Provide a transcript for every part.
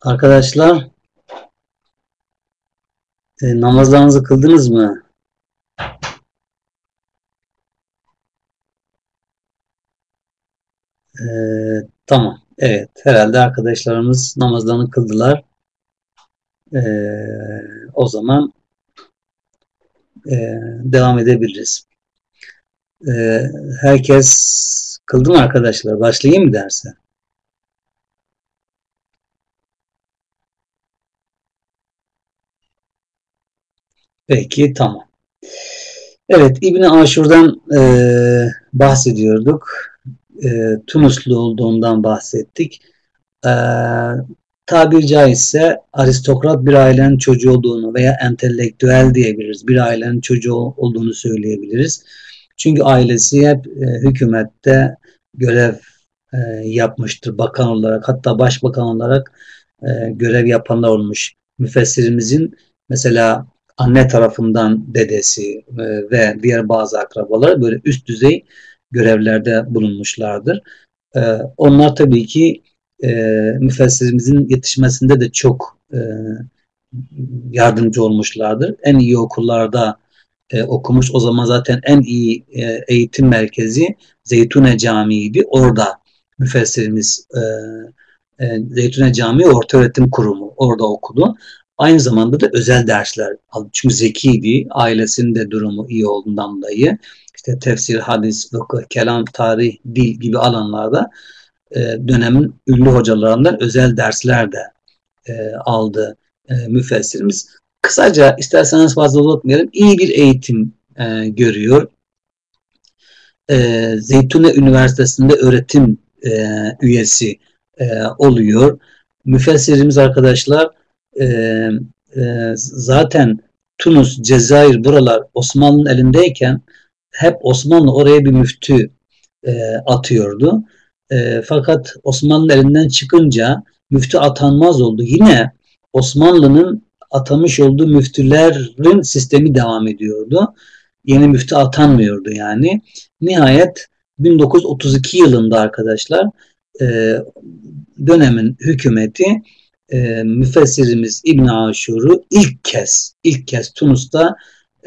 Arkadaşlar e, namazlarınızı kıldınız mı? E, tamam. Evet. Herhalde arkadaşlarımız namazlarını kıldılar. E, o zaman e, devam edebiliriz. E, herkes kıldı mı arkadaşlar? Başlayayım mı derse? Peki tamam. Evet İbni Aşur'dan e, bahsediyorduk. E, Tunuslu olduğundan bahsettik. E, tabir caizse aristokrat bir ailenin çocuğu olduğunu veya entelektüel diyebiliriz. Bir ailenin çocuğu olduğunu söyleyebiliriz. Çünkü ailesi hep e, hükümette görev e, yapmıştır bakan olarak hatta başbakan olarak e, görev yapanlar olmuş. Müfessirimizin mesela anne tarafından dedesi e, ve diğer bazı akrabalar böyle üst düzey görevlerde bulunmuşlardır. E, onlar tabii ki e, müfessirimizin yetişmesinde de çok yardımcı olmuşlardır. En iyi okullarda okumuş. O zaman zaten en iyi eğitim merkezi Zeytune Camii'ydi. Orada müfessirimiz Zeytune Camii Orta Öğretim Kurumu orada okudu. Aynı zamanda da özel dersler aldı. Çünkü zekiydi. Ailesinin de durumu iyi olduğundan dolayı. İşte tefsir, hadis, fıkıh, kelam, tarih, dil gibi alanlarda e, dönemin ünlü hocalarından özel dersler de e, aldı e, müfessirimiz. Kısaca isterseniz fazla uzatmayalım. İyi bir eğitim e, görüyor. E, Zeytune Üniversitesi'nde öğretim e, üyesi e, oluyor. Müfessirimiz arkadaşlar e, e, zaten Tunus, Cezayir buralar Osmanlı'nın elindeyken hep Osmanlı oraya bir müftü e, atıyordu. E, fakat Osmanlı elinden çıkınca müftü atanmaz oldu. Yine Osmanlı'nın atamış olduğu müftülerin sistemi devam ediyordu. Yeni müftü atanmıyordu yani. Nihayet 1932 yılında arkadaşlar e, dönemin hükümeti e, müfessirimiz İbn Aşur'u ilk kez ilk kez Tunus'ta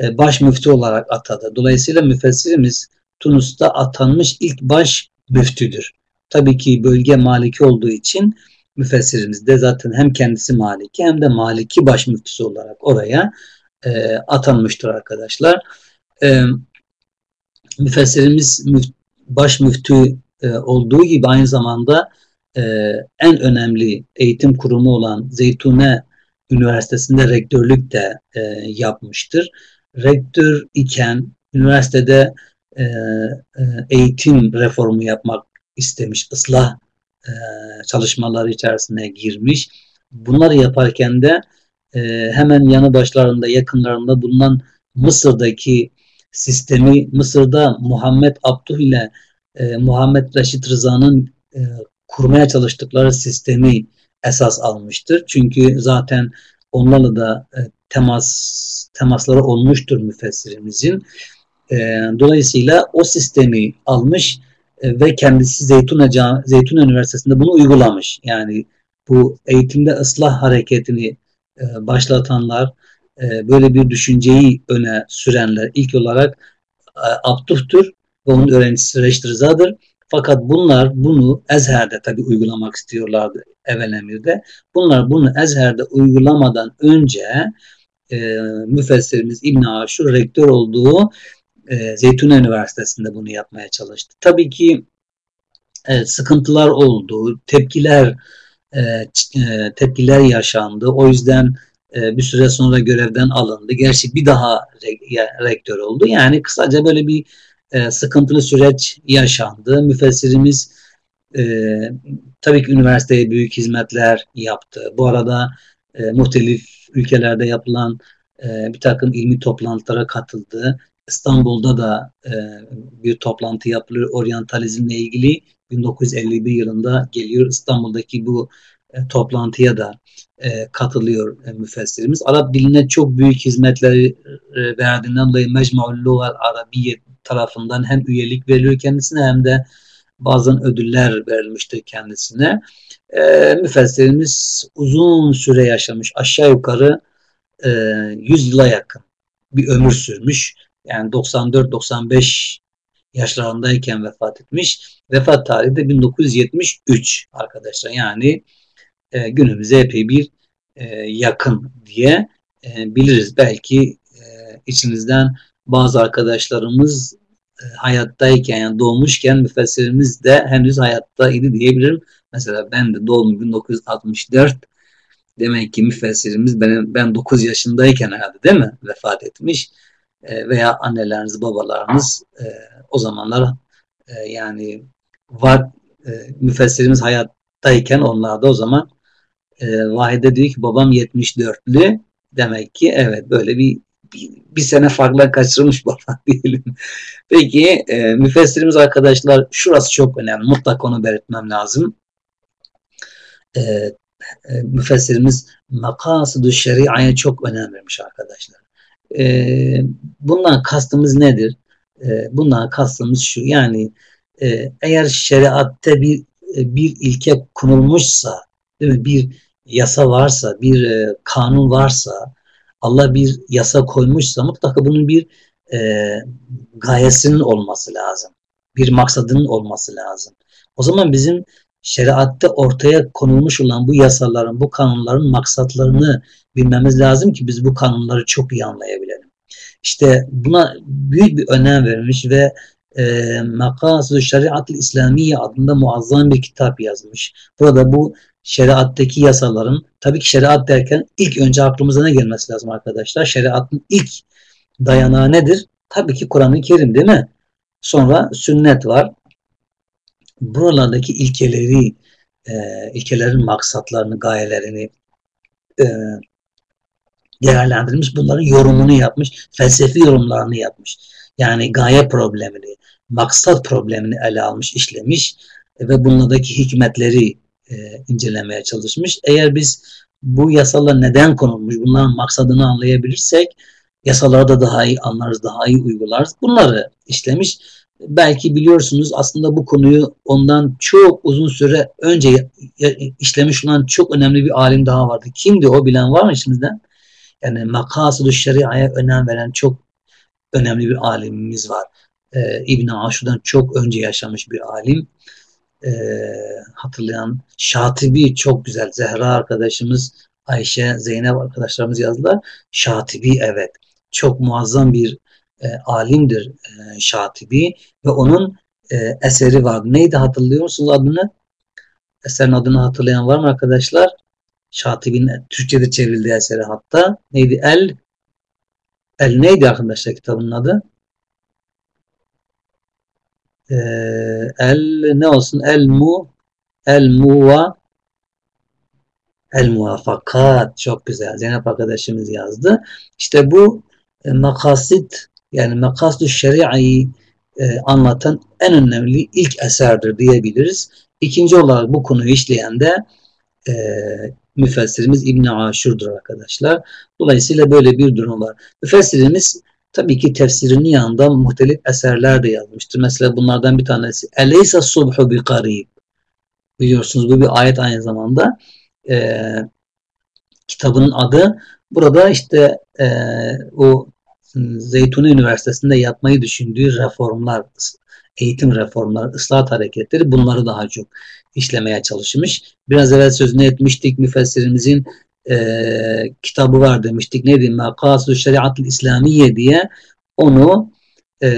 e, baş müftü olarak atadı. Dolayısıyla müfessirimiz Tunus'ta atanmış ilk baş müftüdür. Tabii ki bölge maliki olduğu için müfessirimiz de zaten hem kendisi maliki hem de maliki baş müftüsü olarak oraya e, atanmıştır arkadaşlar. E, müfessirimiz müf, baş müftü e, olduğu gibi aynı zamanda e, en önemli eğitim kurumu olan Zeytune Üniversitesi'nde rektörlük de e, yapmıştır. Rektör iken üniversitede e, e, eğitim reformu yapmak istemiş, ıslah e, çalışmaları içerisine girmiş. Bunları yaparken de e, hemen yanı başlarında, yakınlarında bulunan Mısır'daki sistemi, Mısır'da Muhammed Abduh ile e, Muhammed Reşit Rıza'nın e, kurmaya çalıştıkları sistemi esas almıştır. Çünkü zaten onlarla da e, temas temasları olmuştur müfessirimizin. E, dolayısıyla o sistemi almış e, ve kendisi Zeytun, Zeytun Üniversitesi'nde bunu uygulamış. Yani bu eğitimde ıslah hareketini başlatanlar, böyle bir düşünceyi öne sürenler ilk olarak e, Abduh'tur ve onun öğrencisi Reşit Rıza'dır. Fakat bunlar bunu Ezher'de tabi uygulamak istiyorlardı evvel emirde. Bunlar bunu Ezher'de uygulamadan önce e, müfessirimiz İbn Aşur rektör olduğu e, Zeytun Üniversitesi'nde bunu yapmaya çalıştı. Tabii ki e, sıkıntılar oldu, tepkiler e, e, tepkiler yaşandı. O yüzden e, bir süre sonra görevden alındı. Gerçi bir daha re, rektör oldu. Yani kısaca böyle bir e, sıkıntılı süreç yaşandı. Müfessirimiz e, tabii ki üniversiteye büyük hizmetler yaptı. Bu arada e, muhtelif ülkelerde yapılan e, bir takım ilmi toplantılara katıldı. İstanbul'da da e, bir toplantı yapılıyor oryantalizmle ilgili. 1951 yılında geliyor İstanbul'daki bu e, toplantıya da e, katılıyor e, müfessirimiz. Arap diline çok büyük hizmetler e, verdiğinden dolayı Mecmu'ul Lugal Arabiye tarafından hem üyelik veriliyor kendisine hem de bazen ödüller verilmiştir kendisine. E, müfessirimiz uzun süre yaşamış. Aşağı yukarı e, 100 yıla yakın bir ömür sürmüş. Yani 94-95 yaşlarındayken vefat etmiş. Vefat tarihi de 1973 arkadaşlar. Yani e, günümüze epey bir e, yakın diye e, biliriz. Belki e, içinizden bazı arkadaşlarımız e, hayattayken yani doğmuşken müfessirimiz de henüz hayattaydı diyebilirim. Mesela ben de doğdum 1964. Demek ki müfessirimiz ben, ben 9 yaşındayken herhalde değil mi vefat etmiş. E, veya anneleriniz, babalarınız e, o zamanlar e, yani var e, müfessirimiz hayattayken onlar da o zaman e, Vahide diyor ki babam 74'lü demek ki evet böyle bir bir, bir sene farkla kaçırmış falan diyelim. Peki e, müfessirimiz arkadaşlar şurası çok önemli. Mutlaka onu belirtmem lazım. E, e, müfessirimiz makasıdü şeriaya çok önem vermiş arkadaşlar. E, bundan kastımız nedir? E, bundan kastımız şu yani e, eğer şeriatte bir e, bir ilke konulmuşsa değil mi? bir yasa varsa bir e, kanun varsa Allah bir yasa koymuşsa mutlaka bunun bir e, gayesinin olması lazım. Bir maksadının olması lazım. O zaman bizim şeriatte ortaya konulmuş olan bu yasaların, bu kanunların maksatlarını bilmemiz lazım ki biz bu kanunları çok iyi anlayabilelim. İşte buna büyük bir önem vermiş ve e, Makasıd-ı Şeriat-ı İslamiye adında muazzam bir kitap yazmış. Burada bu şeriattaki yasaların tabii ki şeriat derken ilk önce aklımıza ne gelmesi lazım arkadaşlar? Şeriatın ilk dayanağı nedir? Tabii ki Kur'an-ı Kerim değil mi? Sonra sünnet var. Buralardaki ilkeleri, e, ilkelerin maksatlarını, gayelerini e, değerlendirmiş. Bunların yorumunu yapmış. Felsefi yorumlarını yapmış. Yani gaye problemini, maksat problemini ele almış, işlemiş ve bunlardaki hikmetleri e, incelemeye çalışmış. Eğer biz bu yasalar neden konulmuş, bunların maksadını anlayabilirsek yasaları da daha iyi anlarız, daha iyi uygularız. Bunları işlemiş. Belki biliyorsunuz aslında bu konuyu ondan çok uzun süre önce işlemiş olan çok önemli bir alim daha vardı. Kimdi o bilen var mı içinizden? Yani makasıdü şeriaya önem veren çok önemli bir alimimiz var. Ee, İbn Aşur'dan çok önce yaşamış bir alim e, hatırlayan Şatibi çok güzel. Zehra arkadaşımız, Ayşe, Zeynep arkadaşlarımız yazdılar. Şatibi evet. Çok muazzam bir e, alimdir e, Şatibi ve onun e, eseri vardı. Neydi hatırlıyor musunuz adını? Eserin adını hatırlayan var mı arkadaşlar? Şatibi'nin Türkçe'de çevrildiği eseri hatta. Neydi? El El neydi arkadaşlar kitabın adı? Ee, el ne olsun? El mu el muva el muvafakat çok güzel. Zeynep arkadaşımız yazdı. İşte bu e, makasit yani makasdu şeriayı e, anlatan en önemli ilk eserdir diyebiliriz. İkinci olarak bu konuyu işleyen de e, müfessirimiz İbn Aşur'dur arkadaşlar. Dolayısıyla böyle bir durum var. Müfessirimiz Tabii ki tefsirinin yanında muhtelif eserler de yazmıştır. Mesela bunlardan bir tanesi Eleysa subhu bi karib. Biliyorsunuz bu bir ayet aynı zamanda. E, kitabının adı. Burada işte e, o Zeytuni Üniversitesi'nde yapmayı düşündüğü reformlar, eğitim reformları, ıslahat hareketleri bunları daha çok işlemeye çalışmış. Biraz evvel sözünü etmiştik müfessirimizin e, kitabı var demiştik. Neydi? Makasü Şeriatul İslamiye diye onu e,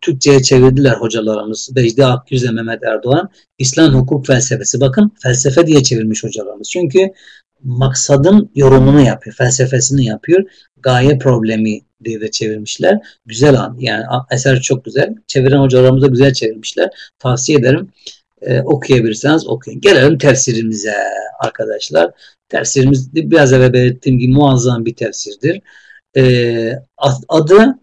Türkçe'ye çevirdiler hocalarımız. Becdi Akgüz Mehmet Erdoğan. İslam hukuk felsefesi. Bakın felsefe diye çevirmiş hocalarımız. Çünkü maksadın yorumunu yapıyor. Felsefesini yapıyor. Gaye problemi diye de çevirmişler. Güzel an. Yani eser çok güzel. Çeviren hocalarımız da güzel çevirmişler. Tavsiye ederim. Ee, okuyabilirseniz okuyun. Gelelim tefsirimize arkadaşlar. Tefsirimiz biraz evvel belirttiğim gibi muazzam bir tefsirdir. E, adı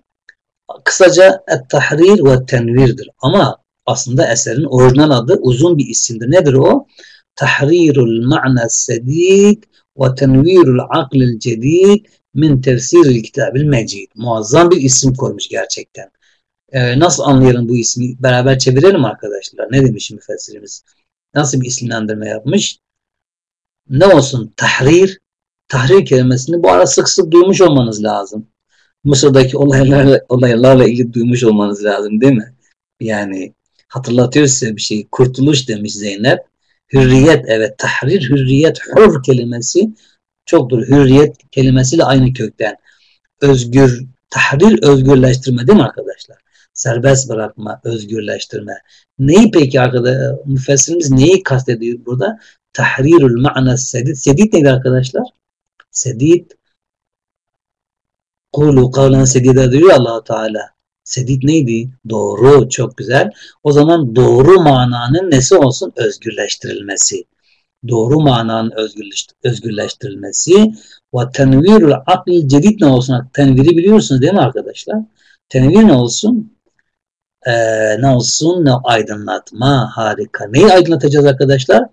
kısaca Et-Tahrir ve Tenvir'dir. Ama aslında eserin orijinal adı uzun bir isimdir. Nedir o? Tahrirul ma'na sedid ve tenvirul aklil cedid min tefsiril kitabil mecid. Muazzam bir isim koymuş gerçekten. Ee, nasıl anlayalım bu ismi? Beraber çevirelim arkadaşlar. Ne demiş müfessirimiz? Nasıl bir isimlendirme yapmış? Ne olsun? Tahrir. Tahrir kelimesini bu ara sık sık duymuş olmanız lazım. Mısır'daki olaylarla, olaylarla ilgili duymuş olmanız lazım değil mi? Yani hatırlatıyor size bir şey. Kurtuluş demiş Zeynep. Hürriyet evet tahrir hürriyet hur kelimesi çoktur. Hürriyet kelimesiyle aynı kökten. Özgür tahrir özgürleştirme değil mi arkadaşlar? Serbest bırakma, özgürleştirme. Neyi peki arkadaşlar? Müfessirimiz neyi kastediyor burada? Tahrirul ma'na sedid. Sedid neydi arkadaşlar? Sedid Kulu kavlen sedide diyor allah Teala. Sedid neydi? Doğru, çok güzel. O zaman doğru mananın nesi olsun? Özgürleştirilmesi. Doğru mananın özgürleştirilmesi ve tenvirul akli cedid ne olsun? Tenviri biliyorsunuz değil mi arkadaşlar? Tenvir ne olsun? Ee, ne olsun? Ne aydınlatma. Harika. Neyi aydınlatacağız arkadaşlar?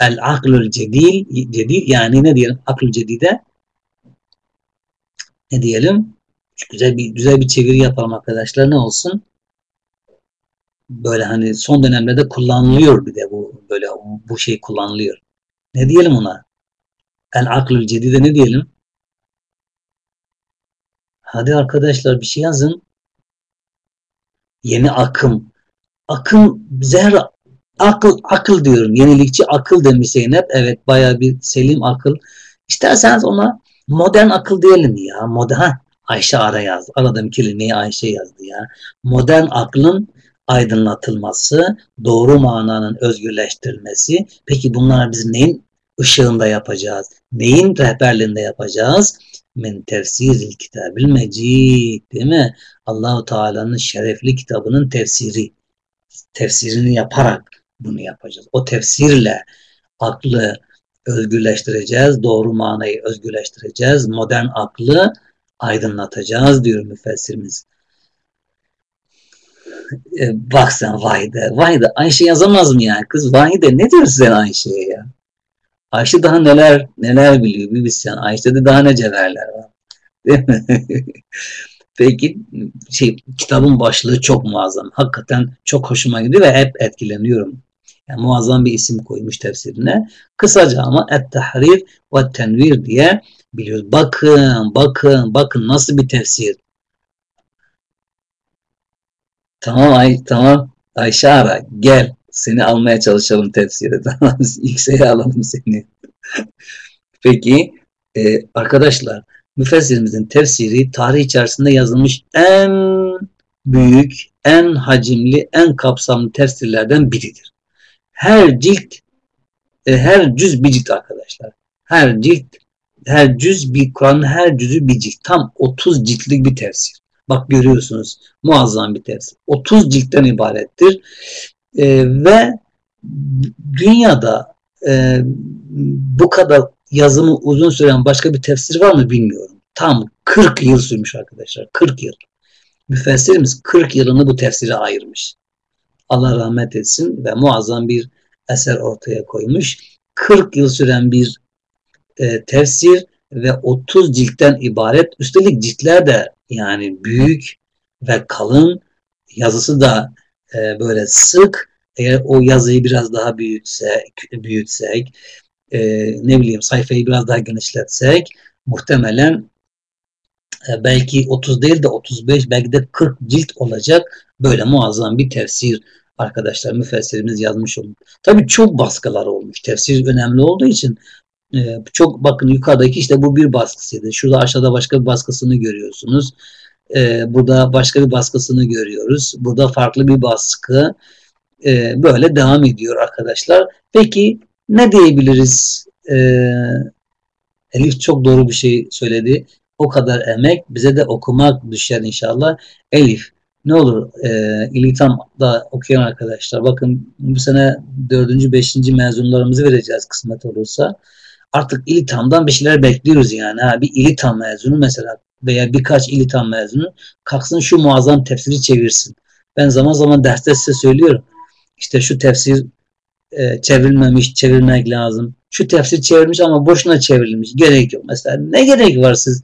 El aklül cedil, cedid yani ne diyelim? Aklül cedide ne diyelim? Güzel bir güzel bir çeviri yapalım arkadaşlar. Ne olsun? Böyle hani son dönemlerde kullanılıyor bir de bu böyle bu şey kullanılıyor. Ne diyelim ona? El aklül cedide ne diyelim? Hadi arkadaşlar bir şey yazın. Yeni akım. Akım zehir akıl akıl diyorum. Yenilikçi akıl demiş Zeynep. Evet baya bir selim akıl. İsterseniz ona modern akıl diyelim ya. Modern, Ayşe ara yazdı. Aradığım kelimeyi Ayşe yazdı ya. Modern aklın aydınlatılması, doğru mananın özgürleştirilmesi. Peki bunlar biz neyin ışığında yapacağız? Neyin rehberliğinde yapacağız? Men tefsiril kitabil mecid değil mi? Allahu Teala'nın şerefli kitabının tefsiri. Tefsirini yaparak bunu yapacağız. O tefsirle aklı özgürleştireceğiz. Doğru manayı özgürleştireceğiz. Modern aklı aydınlatacağız diyor müfessirimiz. E, bak sen Vahide. Vahide Ayşe yazamaz mı yani? Kız Vahide ne diyorsun sen Ayşe'ye ya? Ayşe daha neler neler biliyor bir bilsen. Ayşe'de daha ne cevherler var. Değil? Peki şey kitabın başlığı çok muazzam. Hakikaten çok hoşuma gidiyor ve hep etkileniyorum. Yani muazzam bir isim koymuş tefsirine. Kısaca ama et-tahrir ve tenvir diye biliyoruz. Bakın, bakın, bakın nasıl bir tefsir. Tamam Ay, tamam. Ayşe ara gel. Seni almaya çalışalım tefsire. Tamam yükseğe alalım seni. Peki e, arkadaşlar müfessirimizin tefsiri tarih içerisinde yazılmış en büyük, en hacimli, en kapsamlı tefsirlerden biridir. Her cilt, e, her cüz bir cilt arkadaşlar. Her cilt, her cüz bir Kur'an'ın her cüzü bir cilt. Tam 30 ciltlik bir tefsir. Bak görüyorsunuz muazzam bir tefsir. 30 ciltten ibarettir. E, ve dünyada e, bu kadar yazımı uzun süren başka bir tefsir var mı bilmiyorum. Tam 40 yıl sürmüş arkadaşlar. 40 yıl. Müfessirimiz 40 yılını bu tefsire ayırmış. Allah rahmet etsin ve muazzam bir eser ortaya koymuş. 40 yıl süren bir e, tefsir ve 30 ciltten ibaret. Üstelik ciltler de yani büyük ve kalın. Yazısı da e, böyle sık. Eğer o yazıyı biraz daha büyütsek, büyütsek e, ne bileyim sayfayı biraz daha genişletsek muhtemelen e, belki 30 değil de 35 belki de 40 cilt olacak böyle muazzam bir tefsir arkadaşlar müfessirimiz yazmış olmuş. Tabi çok baskılar olmuş. Tefsir önemli olduğu için e, çok bakın yukarıdaki işte bu bir baskısıydı. Şurada aşağıda başka bir baskısını görüyorsunuz. E, burada başka bir baskısını görüyoruz. Burada farklı bir baskı. E, böyle devam ediyor arkadaşlar. Peki ne diyebiliriz? Elif çok doğru bir şey söyledi. O kadar emek bize de okumak düşer inşallah. Elif ne olur e, İlitam'da okuyan arkadaşlar bakın bu sene dördüncü, beşinci mezunlarımızı vereceğiz kısmet olursa. Artık İlitam'dan bir şeyler bekliyoruz yani. Ha, bir İlitam mezunu mesela veya birkaç İlitam mezunu kalksın şu muazzam tefsiri çevirsin. Ben zaman zaman derste size söylüyorum. İşte şu tefsir e, çevrilmemiş, çevirmek lazım. Şu tefsir çevirmiş ama boşuna çevrilmiş. Gerek yok. Mesela ne gerek var siz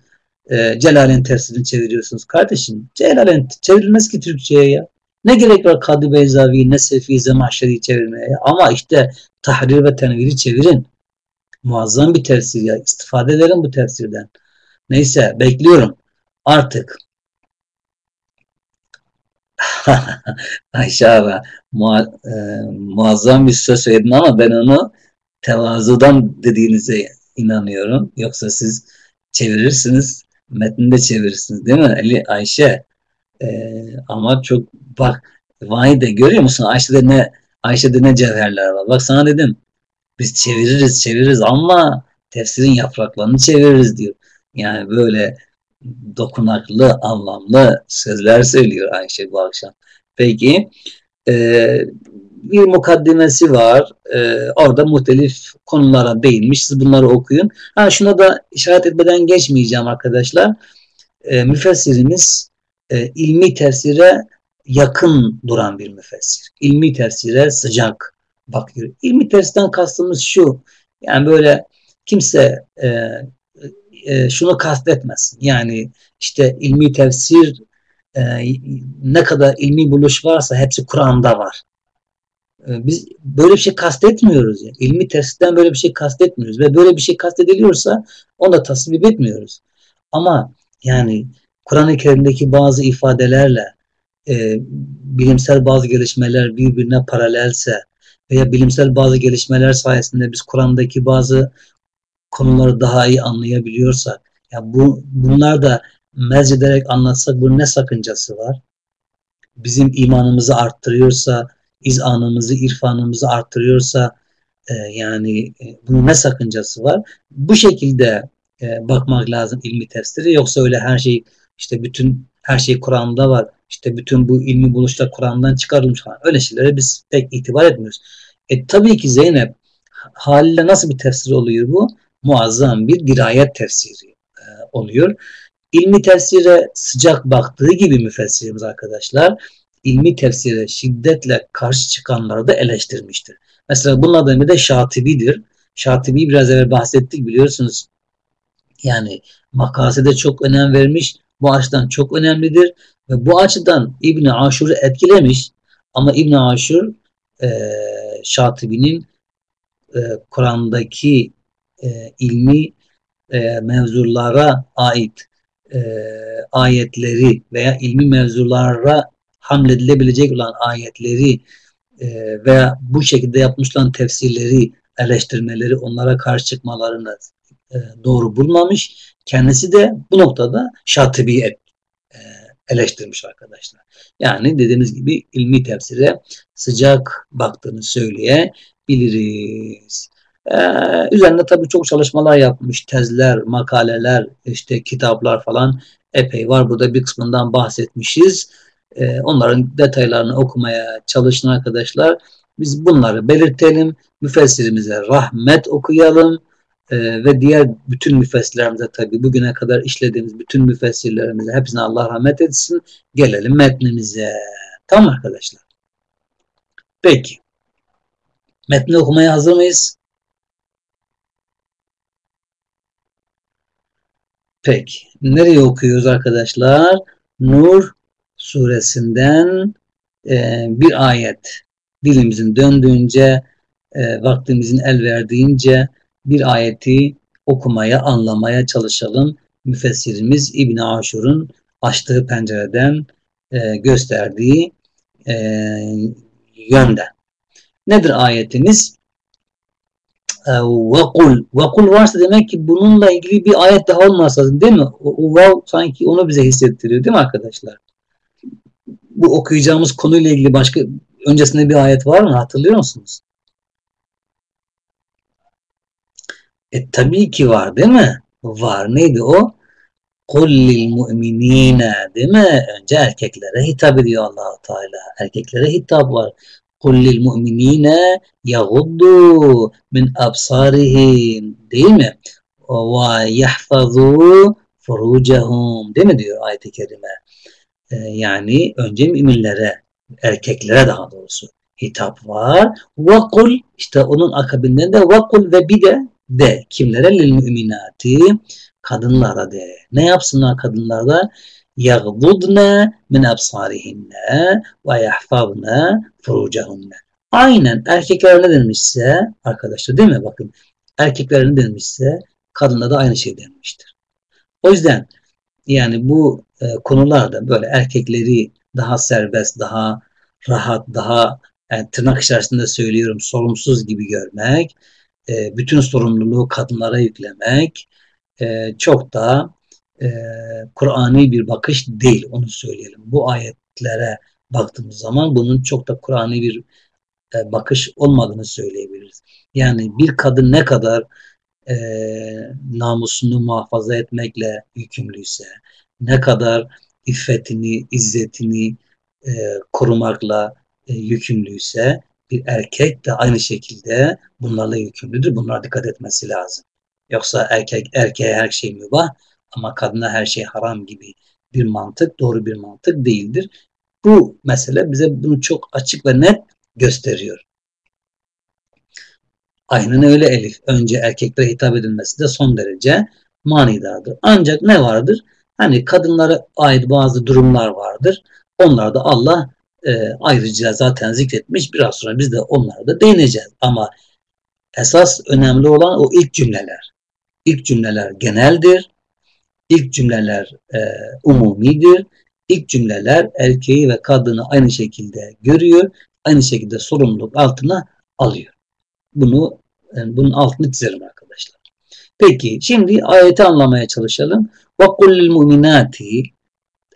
e, Celal'in tefsirini çeviriyorsunuz? Kardeşim Celal'in çevrilmez ki Türkçe'ye ya. Ne gerek var Kadı Beyzavi, ne Sefi, Zemahşeri çevirmeye. Ama işte tahrir ve tenviri çevirin. Muazzam bir tefsir ya. İstifade edelim bu tefsirden. Neyse bekliyorum. Artık Ayşe abi mua, e, muazzam bir söz söyledin ama ben onu tevazudan dediğinize inanıyorum. Yoksa siz çevirirsiniz, metninde çevirirsiniz değil mi? Ali Ayşe e, ama çok bak vay de görüyor musun? Ayşe'de ne Ayşe'de ne cevherler var. Bak sana dedim. Biz çeviririz, çeviririz ama tefsirin yapraklarını çeviririz diyor. Yani böyle dokunaklı, anlamlı sözler söylüyor Ayşe bu akşam. Peki e, bir mukaddimesi var. E, orada muhtelif konulara değinmiş. Siz bunları okuyun. Ha şuna da işaret etmeden geçmeyeceğim arkadaşlar. E, müfessirimiz e, ilmi tefsire yakın duran bir müfessir. İlmi tefsire sıcak bakıyor. İlmi tefsirden kastımız şu. Yani böyle kimse e, e, şunu kastetmesin. Yani işte ilmi tefsir e, ne kadar ilmi buluş varsa hepsi Kur'an'da var. E, biz böyle bir şey kastetmiyoruz. Yani. İlmi tefsirden böyle bir şey kastetmiyoruz. Ve böyle bir şey kastediliyorsa onu da tasvip etmiyoruz. Ama yani Kur'an-ı Kerim'deki bazı ifadelerle e, bilimsel bazı gelişmeler birbirine paralelse veya bilimsel bazı gelişmeler sayesinde biz Kur'an'daki bazı konuları daha iyi anlayabiliyorsak ya bu bunlar da mezcederek anlatsak bunun ne sakıncası var? Bizim imanımızı arttırıyorsa, izanımızı, irfanımızı arttırıyorsa e, yani e, bunun ne sakıncası var? Bu şekilde e, bakmak lazım ilmi tefsiri. Yoksa öyle her şey işte bütün her şey Kur'an'da var. İşte bütün bu ilmi buluşlar Kur'an'dan çıkarılmış falan. Öyle şeylere biz pek itibar etmiyoruz. E tabii ki Zeynep haliyle nasıl bir tefsir oluyor bu? Muazzam bir dirayet tefsiri e, oluyor. İlmi tefsire sıcak baktığı gibi müfessirimiz arkadaşlar ilmi tefsire şiddetle karşı çıkanları da eleştirmiştir. Mesela bunun adı de Şatibi'dir. Şatibi biraz evvel bahsettik biliyorsunuz. Yani makasede çok önem vermiş. Bu açıdan çok önemlidir. Ve bu açıdan İbn Aşur'u etkilemiş. Ama İbn Aşur e, Şatibi'nin e, Kur'an'daki e, ilmi e, mevzulara ait e, ayetleri veya ilmi mevzulara hamledilebilecek olan ayetleri e, veya bu şekilde yapmış olan tefsirleri, eleştirmeleri, onlara karşı çıkmalarını e, doğru bulmamış. Kendisi de bu noktada Şatibi et, e, eleştirmiş arkadaşlar. Yani dediğimiz gibi ilmi tefsire sıcak baktığını söyleyebiliriz. Ee, üzerinde tabii çok çalışmalar yapmış. Tezler, makaleler, işte kitaplar falan epey var. Burada bir kısmından bahsetmişiz. Ee, onların detaylarını okumaya çalışın arkadaşlar. Biz bunları belirtelim. Müfessirimize rahmet okuyalım. Ee, ve diğer bütün müfessirlerimize tabii bugüne kadar işlediğimiz bütün müfessirlerimize hepsine Allah rahmet etsin. Gelelim metnimize. Tamam arkadaşlar. Peki. Metni okumaya hazır mıyız? Peki. Nereye okuyoruz arkadaşlar? Nur suresinden e, bir ayet. Dilimizin döndüğünce, e, vaktimizin el verdiğince bir ayeti okumaya, anlamaya çalışalım. Müfessirimiz İbn Aşur'un açtığı pencereden e, gösterdiği e, yönden. Nedir ayetimiz? Vakul. E, vakul varsa demek ki bununla ilgili bir ayet daha olması lazım değil mi? O, o sanki onu bize hissettiriyor değil mi arkadaşlar? Bu okuyacağımız konuyla ilgili başka öncesinde bir ayet var mı? Hatırlıyor musunuz? E tabii ki var değil mi? Var. Neydi o? Lil mu'minine değil mi? Önce erkeklere hitap ediyor allah Teala. Erkeklere hitap var. Lil mu'minine yaguddu min absarihim değil mi? Yahfazu furucahum değil mi diyor ayet-i kerime. Ee, yani önce müminlere, erkeklere daha doğrusu hitap var. Vakul işte onun akabinden de vakul ve bir de de kimlere lil müminati Kadınlara de. Ne yapsınlar kadınlar da? يَغْضُضْنَ min أَبْصَارِهِنَّ وَيَحْفَظْنَ فُرُوجَهُنَّ Aynen erkeklere ne denmişse arkadaşlar değil mi? Bakın erkeklere ne denmişse kadına da aynı şey denmiştir. O yüzden yani bu e, konularda böyle erkekleri daha serbest, daha rahat, daha yani tırnak içerisinde söylüyorum sorumsuz gibi görmek, e, bütün sorumluluğu kadınlara yüklemek e, çok da e, Kur'an'i bir bakış değil onu söyleyelim. Bu ayetlere baktığımız zaman bunun çok da Kur'an'i bir e, bakış olmadığını söyleyebiliriz. Yani bir kadın ne kadar e, namusunu muhafaza etmekle yükümlüyse, ne kadar iffetini, izzetini e, korumakla e, yükümlüyse bir erkek de aynı şekilde bunlarla yükümlüdür. Bunlara dikkat etmesi lazım. Yoksa erkek erkeğe her şey mübah ama kadına her şey haram gibi bir mantık doğru bir mantık değildir. Bu mesele bize bunu çok açık ve net gösteriyor. Aynen öyle Elif. Önce erkeklere hitap edilmesi de son derece manidardır. Ancak ne vardır? Hani kadınlara ait bazı durumlar vardır. Onlar da Allah e, ayrıca zaten zikretmiş. Biraz sonra biz de onlara da değineceğiz. Ama esas önemli olan o ilk cümleler. İlk cümleler geneldir. İlk cümleler e, umumidir. İlk cümleler erkeği ve kadını aynı şekilde görüyor. Aynı şekilde sorumluluk altına alıyor. Bunu yani bunun altını çizerim arkadaşlar. Peki şimdi ayeti anlamaya çalışalım. وَقُلْ لِلْمُؤْمِنَاتِ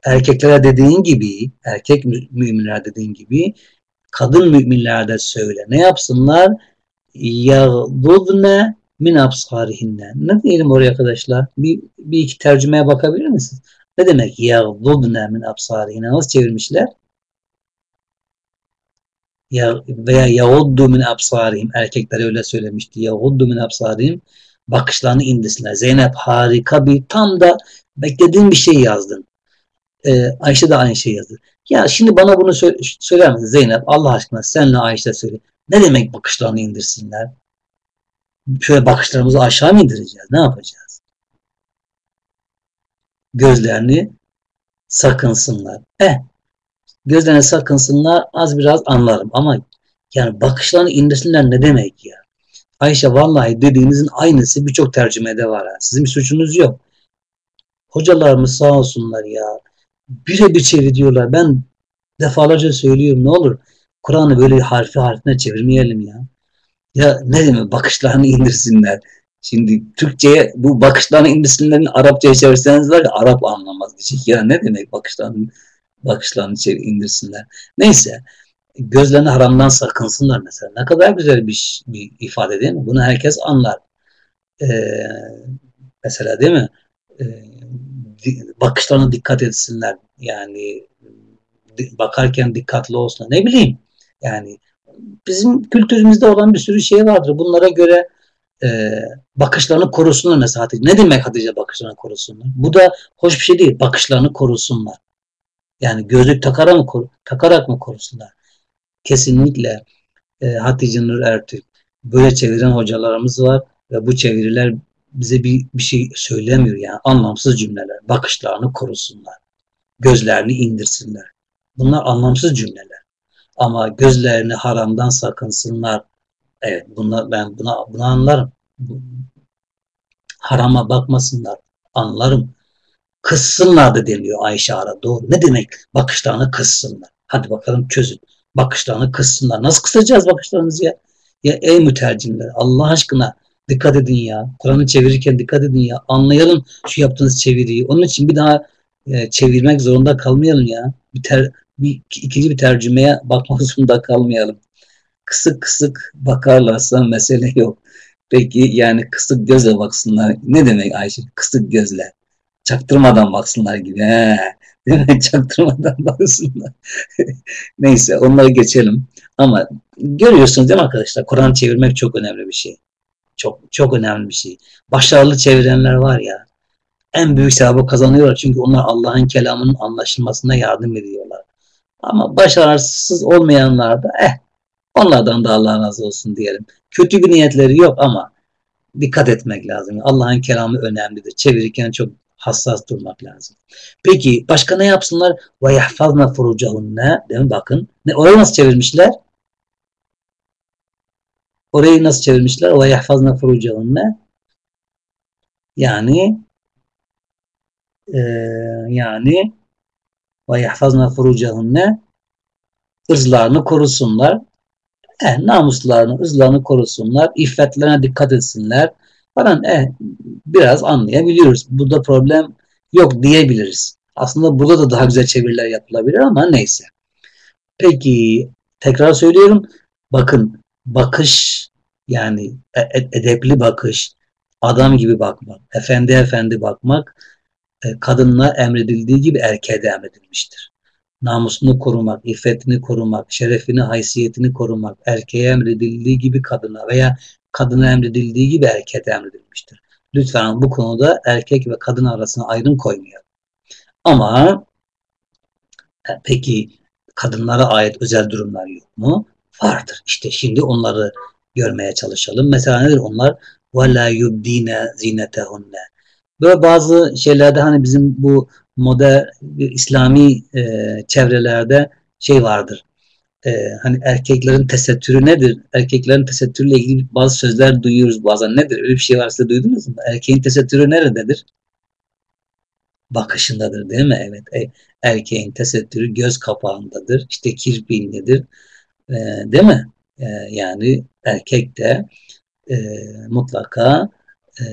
Erkeklere dediğin gibi, erkek müminler dediğin gibi kadın müminlerde söyle. Ne yapsınlar? يَغْضُضْنَ min absarihinne. Ne diyelim oraya arkadaşlar? Bir, bir iki tercümeye bakabilir misiniz? Ne demek yağdudne min absarihinne? Nasıl çevirmişler? Ya, veya yağuddu min absarihim. Erkekler öyle söylemişti. Yağuddu min absarihim. Bakışlarını indirsinler. Zeynep harika bir tam da beklediğim bir şey yazdın. Ee, Ayşe de aynı şey yazdı. Ya şimdi bana bunu söyle, söyler misin Zeynep? Allah aşkına senle Ayşe söyle. Ne demek bakışlarını indirsinler? Şöyle bakışlarımızı aşağı mı indireceğiz? Ne yapacağız? Gözlerini sakınsınlar. Eh, gözlerini sakınsınlar az biraz anlarım ama yani bakışlarını indirsinler ne demek ya? Ayşe vallahi dediğinizin aynısı birçok tercümede var. Ha. Sizin bir suçunuz yok. Hocalarımız sağ olsunlar ya. Birebir çeviriyorlar. Ben defalarca söylüyorum ne olur Kur'an'ı böyle harfi harfine çevirmeyelim ya. Ya ne demek bakışlarını indirsinler. Şimdi Türkçe'ye bu bakışlarını indirsinlerin Arapça'ya çevirseniz var ya Arap anlamaz diyecek. Ya ne demek bakışlarını bakışlarını indirsinler. Neyse gözlerini haramdan sakınsınlar mesela. Ne kadar güzel bir, bir ifade değil mi? Bunu herkes anlar. Ee, mesela değil mi? Ee, bakışlarına dikkat etsinler. Yani bakarken dikkatli olsun. Ne bileyim. Yani bizim kültürümüzde olan bir sürü şey vardır. Bunlara göre e, bakışlarını korusunlar mesela Hatice. Ne demek Hatice bakışlarını korusunlar? Bu da hoş bir şey değil. Bakışlarını korusunlar. Yani gözlük takarak mı, takarak mı korusunlar? Kesinlikle e, Hatice Nur Ertürk böyle çeviren hocalarımız var ve bu çeviriler bize bir, bir şey söylemiyor yani anlamsız cümleler. Bakışlarını korusunlar. Gözlerini indirsinler. Bunlar anlamsız cümleler. Ama gözlerini haramdan sakınsınlar. Evet buna, ben buna, buna anlarım. Harama bakmasınlar. Anlarım. Kıssınlar da deniyor Ayşe ara doğru. Ne demek bakışlarını kıssınlar? Hadi bakalım çözün. Bakışlarını kıssınlar. Nasıl kısacağız bakışlarınızı ya? Ya ey mütercimler Allah aşkına dikkat edin ya. Kur'an'ı çevirirken dikkat edin ya. Anlayalım şu yaptığınız çeviriyi. Onun için bir daha e, çevirmek zorunda kalmayalım ya. Bir ter, bir ikinci bir tercümeye bakmak zorunda kalmayalım. Kısık kısık bakarlarsa mesele yok. Peki yani kısık gözle baksınlar. Ne demek Ayşe? Kısık gözle. Çaktırmadan baksınlar gibi. He. Değil? Çaktırmadan baksınlar. Neyse onları geçelim. Ama görüyorsunuz değil mi arkadaşlar? Kur'an çevirmek çok önemli bir şey. Çok çok önemli bir şey. Başarılı çevirenler var ya. En büyük sevabı kazanıyorlar. Çünkü onlar Allah'ın kelamının anlaşılmasına yardım ediyorlar. Ama başarısız olmayanlar da eh onlardan da Allah razı olsun diyelim. Kötü bir niyetleri yok ama dikkat etmek lazım. Allah'ın kelamı önemlidir. Çevirirken çok hassas durmak lazım. Peki başka ne yapsınlar? Ve yahfazna furucahunne. Mi? Bakın. Ne, orayı nasıl çevirmişler? Orayı nasıl çevirmişler? Ve yahfazna furucahunne. Yani e, yani ve yahfazna furucahunne ırzlarını korusunlar. Eh, namuslarını, ırzlarını korusunlar. İffetlerine dikkat etsinler. Falan eh, biraz anlayabiliyoruz. Burada problem yok diyebiliriz. Aslında burada da daha güzel çeviriler yapılabilir ama neyse. Peki tekrar söylüyorum. Bakın bakış yani e, e, edepli bakış, adam gibi bakmak, efendi efendi bakmak e, kadınla emredildiği gibi erkeğe de emredilmiştir. Namusunu korumak, iffetini korumak, şerefini, haysiyetini korumak, erkeğe emredildiği gibi kadına veya kadına emredildiği gibi erkeğe de emredilmiştir. Lütfen bu konuda erkek ve kadın arasına ayrım koymayalım. Ama peki kadınlara ait özel durumlar yok mu? Vardır. İşte şimdi onları görmeye çalışalım. Mesela nedir onlar? وَلَا يُبْد۪ينَ زِينَتَهُنَّ Böyle bazı şeylerde hani bizim bu modern İslami e, çevrelerde şey vardır. E, hani erkeklerin tesettürü nedir? Erkeklerin tesettürüyle ilgili bazı sözler duyuyoruz bazen. Nedir? Öyle bir şey varsa duydunuz mu? Erkeğin tesettürü nerededir? Bakışındadır değil mi? Evet. E, erkeğin tesettürü göz kapağındadır. İşte kirpiğindedir. E, değil mi? E, yani erkek de e, mutlaka e,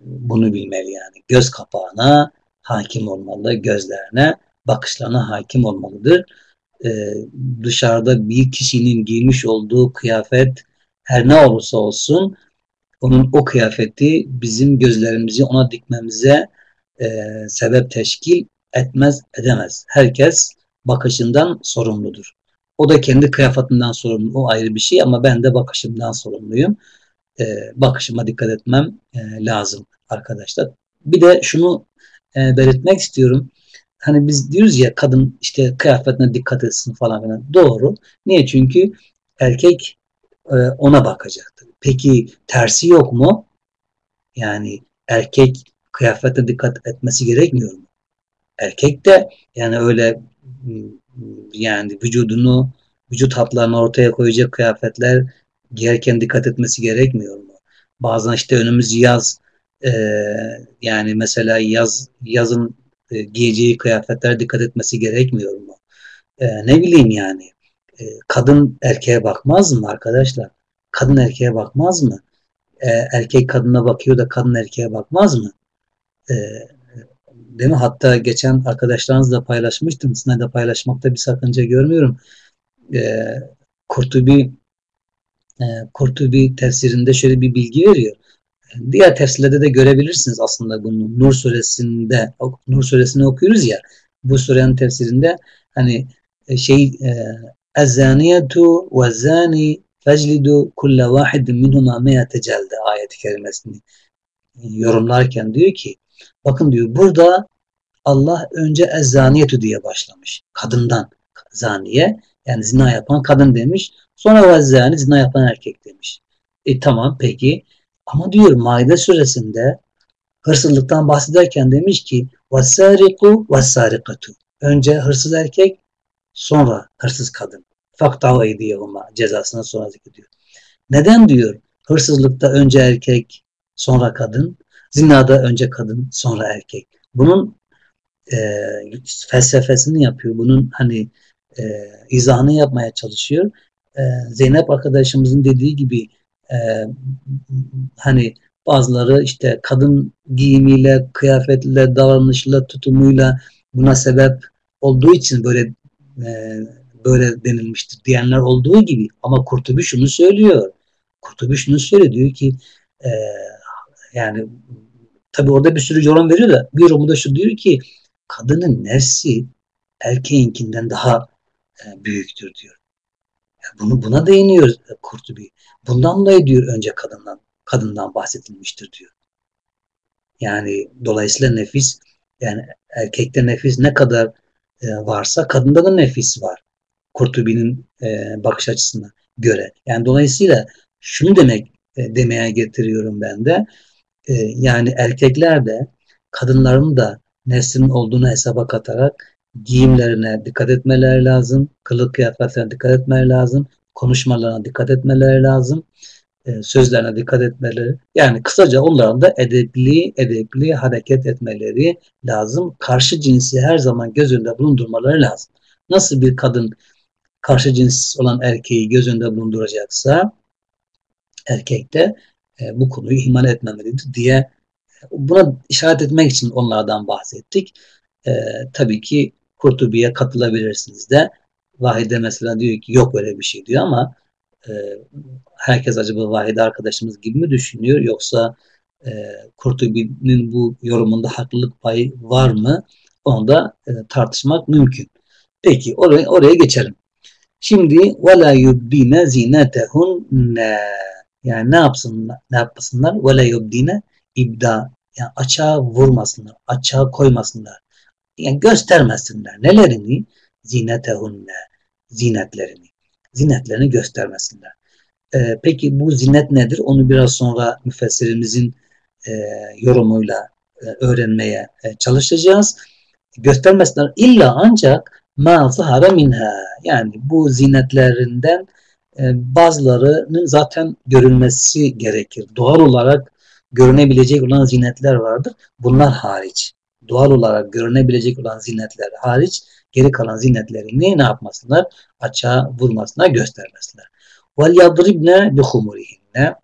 bunu bilmeli yani. Göz kapağına hakim olmalı, gözlerine, bakışlarına hakim olmalıdır. E, dışarıda bir kişinin giymiş olduğu kıyafet her ne olursa olsun onun o kıyafeti bizim gözlerimizi ona dikmemize e, sebep teşkil etmez, edemez. Herkes bakışından sorumludur. O da kendi kıyafetinden sorumlu. O ayrı bir şey ama ben de bakışımdan sorumluyum e, bakışıma dikkat etmem e, lazım arkadaşlar. Bir de şunu e, belirtmek istiyorum. Hani biz diyoruz ya kadın işte kıyafetine dikkat etsin falan filan. Doğru. Niye? Çünkü erkek e, ona bakacaktır. Peki tersi yok mu? Yani erkek kıyafete dikkat etmesi gerekmiyor mu? Erkek de yani öyle yani vücudunu, vücut hatlarını ortaya koyacak kıyafetler giyerken dikkat etmesi gerekmiyor mu? Bazen işte önümüz yaz e, yani mesela yaz yazın e, giyeceği kıyafetlere dikkat etmesi gerekmiyor mu? E, ne bileyim yani e, kadın erkeğe bakmaz mı arkadaşlar? Kadın erkeğe bakmaz mı? E, erkek kadına bakıyor da kadın erkeğe bakmaz mı? E, değil mi? Hatta geçen arkadaşlarınızla paylaşmıştım. Sizinle de paylaşmakta bir sakınca görmüyorum. E, Kurtubi e, Kurtubi tefsirinde şöyle bir bilgi veriyor. Diğer tefsirlerde de görebilirsiniz aslında bunu. Nur suresinde Nur suresini okuyoruz ya. Bu surenin tefsirinde hani e, şey ezzaniyetu ve zani feclidu kulle vahidin minhuma meyate celde ayeti kerimesini yorumlarken diyor ki bakın diyor burada Allah önce ezzaniyetu diye başlamış. Kadından zaniye yani zina yapan kadın demiş. Sonra vazzani zina yapan erkek demiş. E tamam peki ama diyor Maide suresinde hırsızlıktan bahsederken demiş ki vasariku vasarikatu. Önce hırsız erkek sonra hırsız kadın. Faktav eydiyehuma cezasına sonra zikrediyor. Neden diyor hırsızlıkta önce erkek sonra kadın, zinada önce kadın sonra erkek. Bunun e, felsefesini yapıyor. Bunun hani e, izahını yapmaya çalışıyor. E, Zeynep arkadaşımızın dediği gibi e, hani bazıları işte kadın giyimiyle, kıyafetle, davranışıyla, tutumuyla buna sebep olduğu için böyle e, böyle denilmiştir diyenler olduğu gibi. Ama Kurtubi şunu söylüyor. Kurtubi şunu söylüyor. Diyor ki e, yani tabi orada bir sürü yorum veriyor da bir yorumu da şu diyor ki kadının nefsi erkeğinkinden daha büyüktür diyor. Bunu buna değiniyor Kurtubi. Bundan dolayı diyor önce kadından kadından bahsedilmiştir diyor. Yani dolayısıyla nefis yani erkekte nefis ne kadar e, varsa kadında da nefis var. Kurtubi'nin e, bakış açısına göre. Yani dolayısıyla şunu demek e, demeye getiriyorum ben de. E, yani erkekler de kadınların da neslinin olduğunu hesaba katarak giyimlerine dikkat etmeleri lazım, kılık kıyafetlerine dikkat etmeleri lazım, konuşmalarına dikkat etmeleri lazım, e, sözlerine dikkat etmeleri. Yani kısaca onların da edepli, edepli hareket etmeleri lazım. Karşı cinsi her zaman göz önünde bulundurmaları lazım. Nasıl bir kadın karşı cins olan erkeği göz önünde bulunduracaksa erkek de e, bu konuyu ihmal etmemelidir diye buna işaret etmek için onlardan bahsettik. E, tabii ki Kurtubi'ye katılabilirsiniz de. Vahide mesela diyor ki yok öyle bir şey diyor ama e, herkes acaba Vahide arkadaşımız gibi mi düşünüyor yoksa e, Kurtubi'nin bu yorumunda haklılık payı var mı? Onu da e, tartışmak mümkün. Peki oraya, oraya geçelim. Şimdi وَلَا يُبْدِينَ زِينَتَهُنَّ Yani ne yapsınlar? Ne yapmasınlar? وَلَا يُبْدِينَ ibda yani açığa vurmasınlar, açığa koymasınlar. Yani göstermesinler. Nelerini? Zinetehunne. Zinetlerini. Zinetlerini göstermesinler. Ee, peki bu zinet nedir? Onu biraz sonra müfessirimizin e, yorumuyla e, öğrenmeye e, çalışacağız. Göstermesinler. İlla ancak ma zahara minha. Yani bu zinetlerinden e, bazılarının zaten görülmesi gerekir. Doğal olarak görünebilecek olan zinetler vardır. Bunlar hariç. Doğal olarak görünebilecek olan zinetler hariç geri kalan zinetlerini ne yapmasınlar? Açığa vurmasınlar, göstermesinler. Vel yadribne bi humurihinne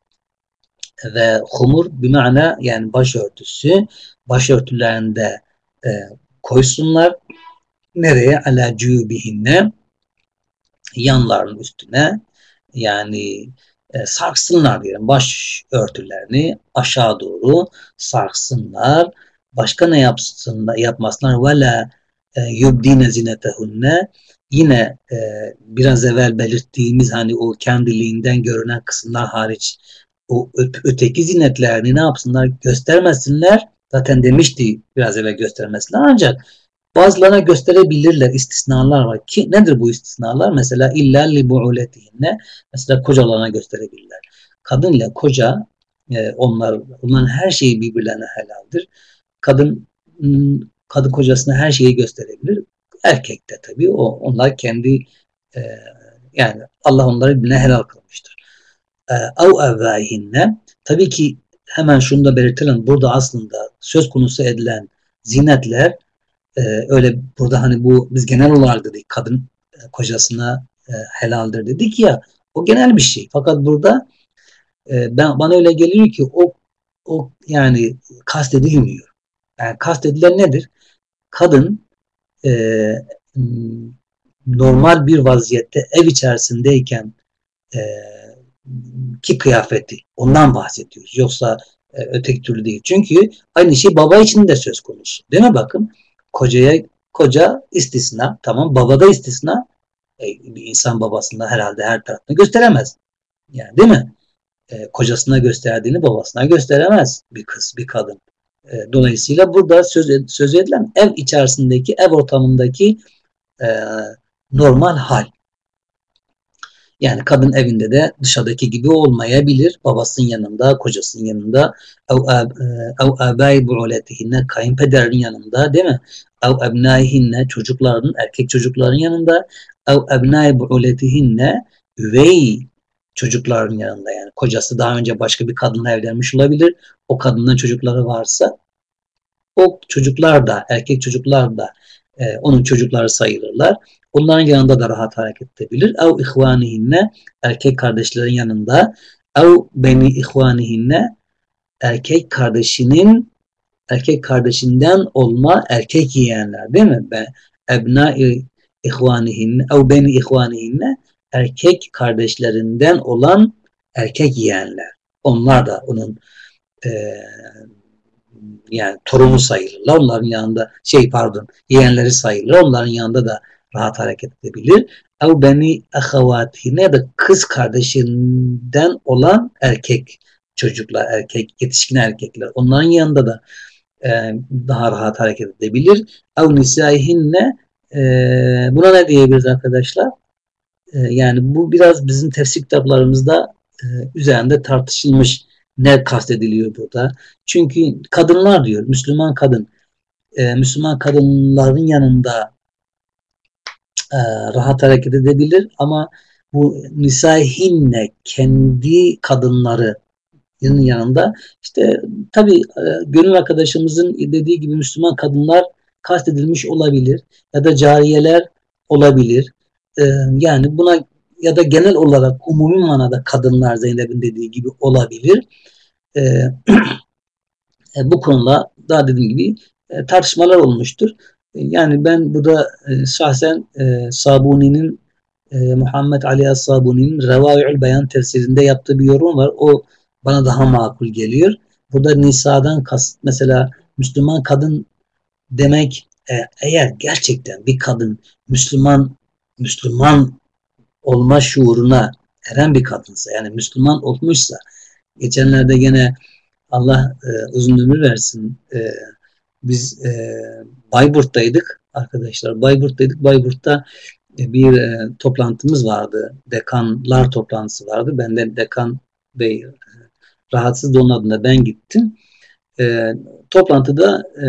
ve humur bir mana yani başörtüsü başörtülerinde e, koysunlar. Nereye? Ala cübihinne yanların üstüne yani e, sarksınlar diyelim. Baş örtülerini aşağı doğru sarksınlar. Başka ne yapsınlar, yapmasınlar? Ve la e, yubdine zinetehunne yine e, biraz evvel belirttiğimiz hani o kendiliğinden görünen kısımlar hariç o öteki zinetlerini ne yapsınlar? Göstermesinler. Zaten demişti biraz evvel göstermesinler. Ancak Bazılarına gösterebilirler istisnalar var ki nedir bu istisnalar? Mesela illa li bu'uletihinne mesela kocalarına gösterebilirler. Kadın ile koca e, onlar onların her şeyi birbirlerine helaldir. Kadın hmm, kadın kocasına her şeyi gösterebilir. Erkek de tabii o onlar kendi e, yani Allah onları birbirine helal kılmıştır. Av e, evvâhinne tabii ki hemen şunu da belirtelim. Burada aslında söz konusu edilen zinetler e, öyle burada hani bu biz genel olarak dedik kadın e, kocasına e, helaldir dedik ya o genel bir şey. Fakat burada e, ben bana öyle geliyor ki o o yani kastedilmiyor. Yani kastedilen nedir? Kadın e, normal bir vaziyette ev içerisindeyken e, ki kıyafeti ondan bahsediyoruz. Yoksa e, öteki türlü değil. Çünkü aynı şey baba için de söz konusu. Değil mi bakın? Kocaya koca istisna. Tamam babada istisna. E, bir insan babasında herhalde her tarafını gösteremez. Yani değil mi? E, kocasına gösterdiğini babasına gösteremez bir kız, bir kadın. E, dolayısıyla burada söz, söz edilen ev içerisindeki, ev ortamındaki e, normal hal. Yani kadın evinde de dışarıdaki gibi olmayabilir. Babasının yanında, kocasının yanında, ev abai bu'uletihinne kayınpederin yanında değil mi? Ev ebnaihinne çocukların, erkek çocukların yanında, ev ebnai bu'uletihinne üvey çocukların yanında yani kocası daha önce başka bir kadınla evlenmiş olabilir. O kadından çocukları varsa o çocuklar da erkek çocuklar da e, onun çocukları sayılırlar. Onların yanında da rahat hareket edebilir. Ev ihvanihinne erkek kardeşlerin yanında. Ev beni ihvanihinne erkek kardeşinin erkek kardeşinden olma erkek yiyenler değil mi? Ben ebna ihvanihinne ev beni ihvanihinne erkek kardeşlerinden olan erkek yiyenler. Onlar da onun e, yani torunu sayılırlar. Onların yanında şey pardon yeğenleri sayılır. Onların yanında da rahat hareket edebilir. Ev beni ahavatine ya da kız kardeşinden olan erkek çocuklar, erkek, yetişkin erkekler. Onların yanında da e, daha rahat hareket edebilir. Ev nisaihinne e, buna ne diyebiliriz arkadaşlar? E, yani bu biraz bizim tefsir kitaplarımızda e, üzerinde tartışılmış ne kastediliyor burada. Çünkü kadınlar diyor, Müslüman kadın. E, Müslüman kadınların yanında e, rahat hareket edebilir ama bu nisahinne kendi kadınları yanında işte tabi e, gönül arkadaşımızın dediği gibi Müslüman kadınlar kastedilmiş olabilir ya da cariyeler olabilir. Yani buna ya da genel olarak umumi manada kadınlar Zeynep'in dediği gibi olabilir. E, bu konuda daha dediğim gibi e, tartışmalar olmuştur. E, yani ben burada e, şahsen e, Sabuni'nin e, Muhammed Ali As-Sabuni'nin Revai'ül Beyan tefsirinde yaptığı bir yorum var. O bana daha makul geliyor. Burada Nisa'dan kast mesela Müslüman kadın demek e, eğer gerçekten bir kadın Müslüman Müslüman olma şuuruna eren bir kadınsa yani Müslüman olmuşsa geçenlerde gene Allah e, uzun ömür versin e, biz e, Bayburt'taydık arkadaşlar. Bayburt'taydık. Bayburt'ta e, bir e, toplantımız vardı. Dekanlar toplantısı vardı. Ben de dekan bey e, rahatsız onun adına ben gittim. E, toplantıda e,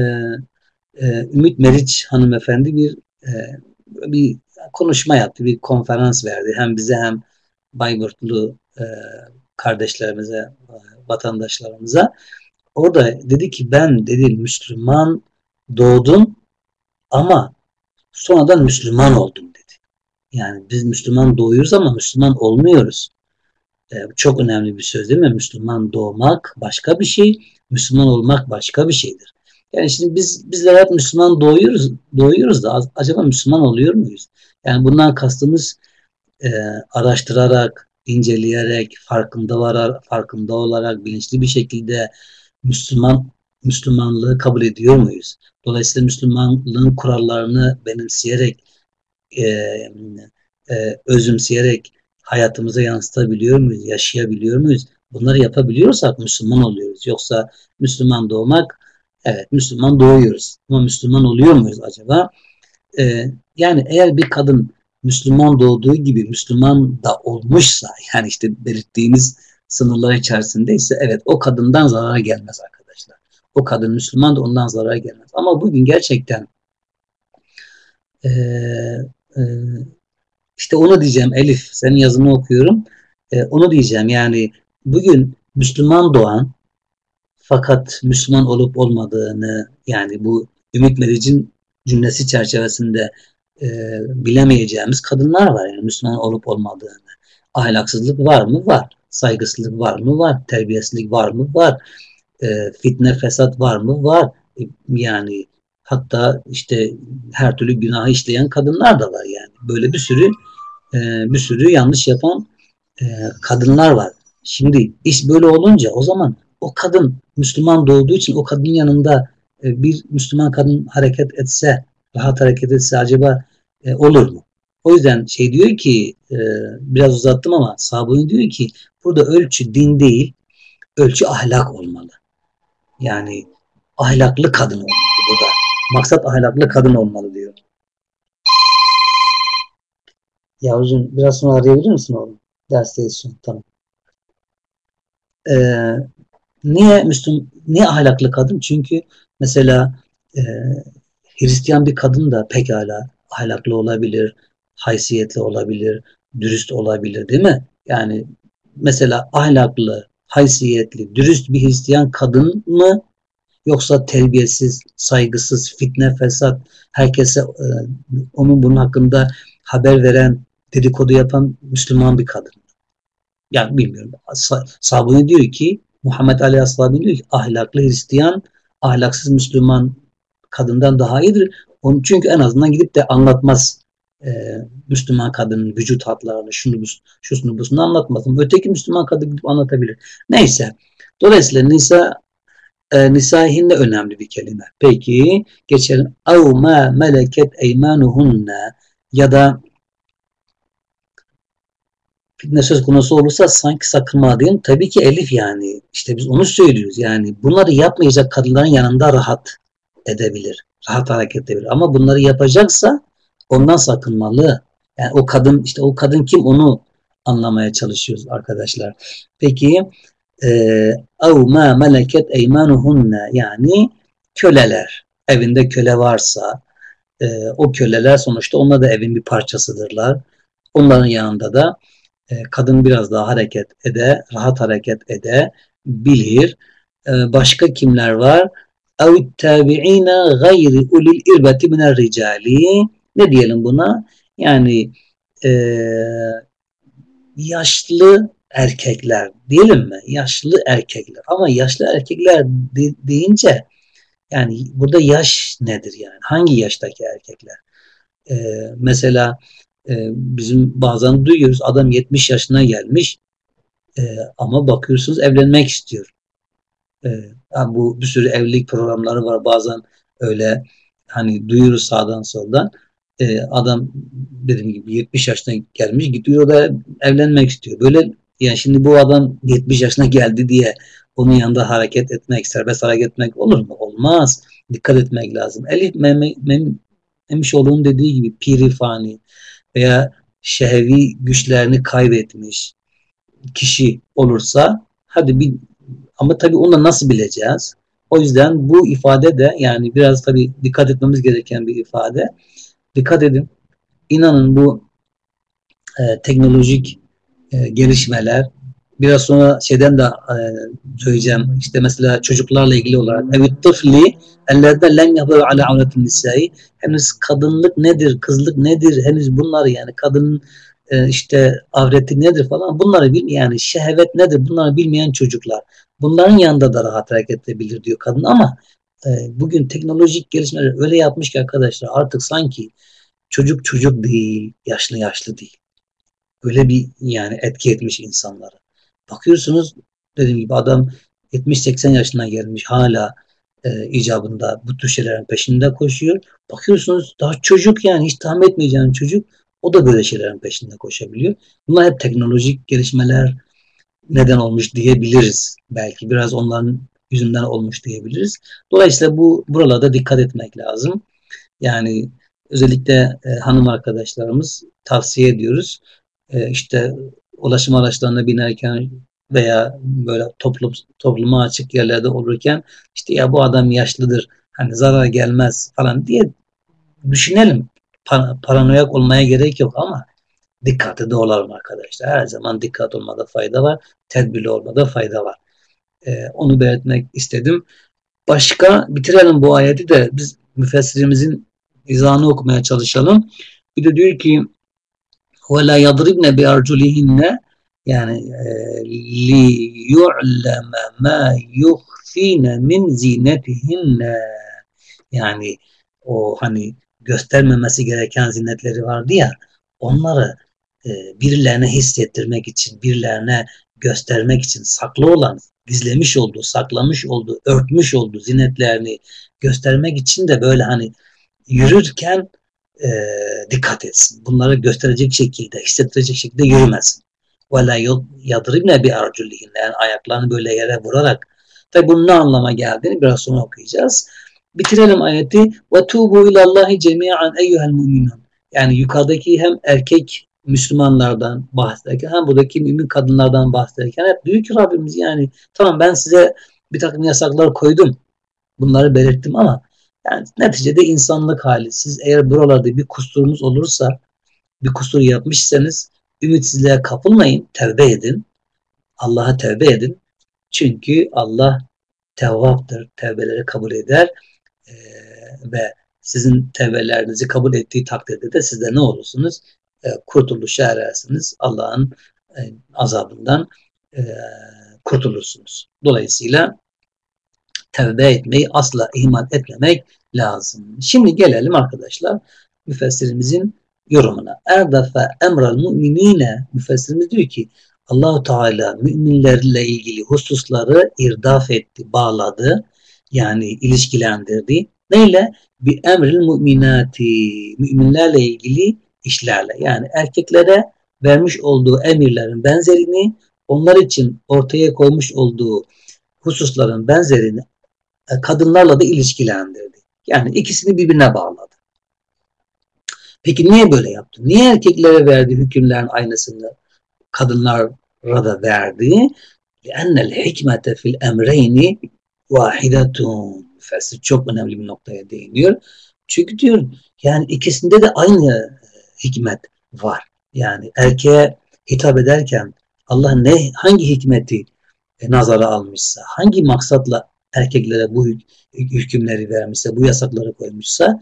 e, Ümit Meriç hanımefendi bir e, bir konuşma yaptı, bir konferans verdi. Hem bize hem Bayburtlu e, kardeşlerimize, e, vatandaşlarımıza. Orada dedi ki ben dedi Müslüman doğdum ama sonradan Müslüman oldum dedi. Yani biz Müslüman doğuyoruz ama Müslüman olmuyoruz. E, çok önemli bir söz değil mi? Müslüman doğmak başka bir şey, Müslüman olmak başka bir şeydir. Yani şimdi biz bizler hep Müslüman doğuyoruz, doğuyoruz da acaba Müslüman oluyor muyuz? Yani bundan kastımız e, araştırarak, inceleyerek, farkında varar, farkında olarak, bilinçli bir şekilde Müslüman Müslümanlığı kabul ediyor muyuz? Dolayısıyla Müslümanlığın kurallarını benimseyerek, e, e, özümseyerek hayatımıza yansıtabiliyor muyuz? Yaşayabiliyor muyuz? Bunları yapabiliyorsak Müslüman oluyoruz. Yoksa Müslüman doğmak, evet Müslüman doğuyoruz. Ama Müslüman oluyor muyuz acaba? Ee, yani eğer bir kadın Müslüman doğduğu gibi Müslüman da olmuşsa yani işte belirttiğimiz sınırlar içerisindeyse evet o kadından zarar gelmez arkadaşlar. O kadın Müslüman da ondan zarar gelmez. Ama bugün gerçekten e, e, işte onu diyeceğim Elif senin yazını okuyorum. E, onu diyeceğim yani bugün Müslüman doğan fakat Müslüman olup olmadığını yani bu Ümit Meriç'in cümlesi çerçevesinde e, bilemeyeceğimiz kadınlar var. Yani Müslüman olup olmadığını. Ahlaksızlık var mı? Var. Saygısızlık var mı? Var. Terbiyesizlik var mı? Var. E, fitne, fesat var mı? Var. E, yani hatta işte her türlü günahı işleyen kadınlar da var yani. Böyle bir sürü e, bir sürü yanlış yapan e, kadınlar var. Şimdi iş böyle olunca o zaman o kadın Müslüman doğduğu için o kadının yanında e, bir Müslüman kadın hareket etse, rahat hareket etse acaba e, olur mu? O yüzden şey diyor ki e, biraz uzattım ama Sabuni diyor ki burada ölçü din değil, ölçü ahlak olmalı. Yani ahlaklı kadın olmalı burada. Maksat ahlaklı kadın olmalı diyor. Yavrucuğum biraz sonra arayabilir misin oğlum? Dersteyiz şu Tamam. Ee, niye Müslüm, niye ahlaklı kadın? Çünkü Mesela e, Hristiyan bir kadın da pekala ahlaklı olabilir, haysiyetli olabilir, dürüst olabilir değil mi? Yani mesela ahlaklı, haysiyetli, dürüst bir Hristiyan kadın mı yoksa terbiyesiz, saygısız, fitne, fesat, herkese e, onun bunun hakkında haber veren, dedikodu yapan Müslüman bir kadın. Yani bilmiyorum. Sabuni diyor ki Muhammed Aleyhisselam diyor ki ahlaklı Hristiyan ahlaksız Müslüman kadından daha iyidir. Onun çünkü en azından gidip de anlatmaz e, Müslüman kadının vücut hatlarını, şunu şusunu busunu anlatmasın. Öteki Müslüman kadın gidip anlatabilir. Neyse. Dolayısıyla Nisa e, nisahin de önemli bir kelime. Peki geçelim. Av meleket eymanuhunne ya da fitne söz konusu olursa sanki sakınma diyelim. Tabii ki elif yani. İşte biz onu söylüyoruz. Yani bunları yapmayacak kadınların yanında rahat edebilir. Rahat hareket edebilir. Ama bunları yapacaksa ondan sakınmalı. Yani o kadın işte o kadın kim onu anlamaya çalışıyoruz arkadaşlar. Peki اَوْ مَا مَلَكَتْ اَيْمَانُهُنَّ yani köleler. Evinde köle varsa e, o köleler sonuçta onlar da evin bir parçasıdırlar. Onların yanında da e, kadın biraz daha hareket ede, rahat hareket ede, bilir. E, başka kimler var? اَوْ التَّابِعِينَ غَيْرِ اُلِي الْاِرْبَةِ مِنَ الرِّجَالِ Ne diyelim buna? Yani e, yaşlı erkekler diyelim mi? Yaşlı erkekler. Ama yaşlı erkekler de, deyince yani burada yaş nedir yani? Hangi yaştaki erkekler? Ee, mesela e, bizim bazen duyuyoruz adam 70 yaşına gelmiş e, ama bakıyorsunuz evlenmek istiyor. E, yani bu bir sürü evlilik programları var bazen öyle hani duyuyoruz sağdan soldan. E, adam dediğim gibi 70 yaşına gelmiş gidiyor da evlenmek istiyor. Böyle yani şimdi bu adam 70 yaşına geldi diye onun yanında hareket etmek, serbest hareket etmek olur mu? Olmaz. Dikkat etmek lazım. Elif Mem Mem Memişoğlu'nun dediği gibi piri fani veya şehvi güçlerini kaybetmiş kişi olursa hadi bir ama tabii onu nasıl bileceğiz? O yüzden bu ifade de yani biraz tabii dikkat etmemiz gereken bir ifade. Dikkat edin. İnanın bu e, teknolojik e, gelişmeler. Biraz sonra şeyden de e, söyleyeceğim. İşte mesela çocuklarla ilgili olarak. Evet tıfli ellerde lem yapıyor ala avretin nisai. Henüz kadınlık nedir, kızlık nedir, henüz bunları yani kadının e, işte avreti nedir falan bunları bil yani şehvet nedir bunları bilmeyen çocuklar. Bunların yanında da rahat hareket edebilir diyor kadın ama e, bugün teknolojik gelişmeler öyle yapmış ki arkadaşlar artık sanki çocuk çocuk değil, yaşlı yaşlı değil. Öyle bir yani etki etmiş insanları. Bakıyorsunuz dediğim gibi adam 70-80 yaşına gelmiş hala e, icabında bu tür şeylerin peşinde koşuyor. Bakıyorsunuz daha çocuk yani hiç tahmin etmeyeceğin çocuk o da böyle şeylerin peşinde koşabiliyor. Bunlar hep teknolojik gelişmeler neden olmuş diyebiliriz. Belki biraz onların yüzünden olmuş diyebiliriz. Dolayısıyla bu buralarda dikkat etmek lazım. Yani özellikle e, hanım arkadaşlarımız tavsiye ediyoruz e, işte ulaşım araçlarına binerken veya böyle toplum topluma açık yerlerde olurken işte ya bu adam yaşlıdır hani zarar gelmez falan diye düşünelim. paranoyak olmaya gerek yok ama dikkatli de olalım arkadaşlar. Her zaman dikkat olmada fayda var. Tedbirli olmada fayda var. Ee, onu belirtmek istedim. Başka bitirelim bu ayeti de biz müfessirimizin izahını okumaya çalışalım. Bir de diyor ki ve la yadribne bi arculihinne yani li yu'leme ma yuhfine min zinetihinne yani o hani göstermemesi gereken zinetleri vardı ya onları e, birilerine hissettirmek için, birilerine göstermek için saklı olan, gizlemiş olduğu, saklamış olduğu, örtmüş olduğu zinetlerini göstermek için de böyle hani yürürken e, dikkat etsin. Bunları gösterecek şekilde, hissettirecek şekilde yürümesin. Ve la yadribne bi arculihin. Yani ayaklarını böyle yere vurarak. Tabi bunun ne anlama geldiğini biraz sonra okuyacağız. Bitirelim ayeti. Ve tubu ilallahi cemi'an eyyuhel mu'minun. Yani yukarıdaki hem erkek Müslümanlardan bahsederken hem buradaki mümin kadınlardan bahsederken hep ki Rabbimiz yani tamam ben size bir takım yasaklar koydum. Bunları belirttim ama yani neticede insanlık hali. Siz eğer buralarda bir kusurunuz olursa, bir kusur yapmışsanız ümitsizliğe kapılmayın, tevbe edin. Allah'a tevbe edin. Çünkü Allah tevvaptır, tevbeleri kabul eder ee, ve sizin tevbelerinizi kabul ettiği takdirde de siz de ne olursunuz? E, kurtuluşa erersiniz. Allah'ın e, azabından e, kurtulursunuz. Dolayısıyla tevbe etmeyi asla ihmal etmemek lazım. Şimdi gelelim arkadaşlar müfessirimizin yorumuna. Erdafe emral müminine müfessirimiz diyor ki Allahu Teala müminlerle ilgili hususları irdaf etti, bağladı. Yani ilişkilendirdi. Neyle? Bir emril müminati. Müminlerle ilgili işlerle. Yani erkeklere vermiş olduğu emirlerin benzerini onlar için ortaya koymuş olduğu hususların benzerini kadınlarla da ilişkilendirdi. Yani ikisini birbirine bağladı. Peki niye böyle yaptı? Niye erkeklere verdiği hükümlerin aynısını kadınlara da verdi. لأن الحكمة في الأمرين vahidatun. Müfessir çok önemli bir noktaya değiniyor. Çünkü diyor yani ikisinde de aynı hikmet var. Yani erkeğe hitap ederken Allah ne hangi hikmeti e, nazara almışsa, hangi maksatla erkeklere bu hükümleri vermişse, bu yasakları koymuşsa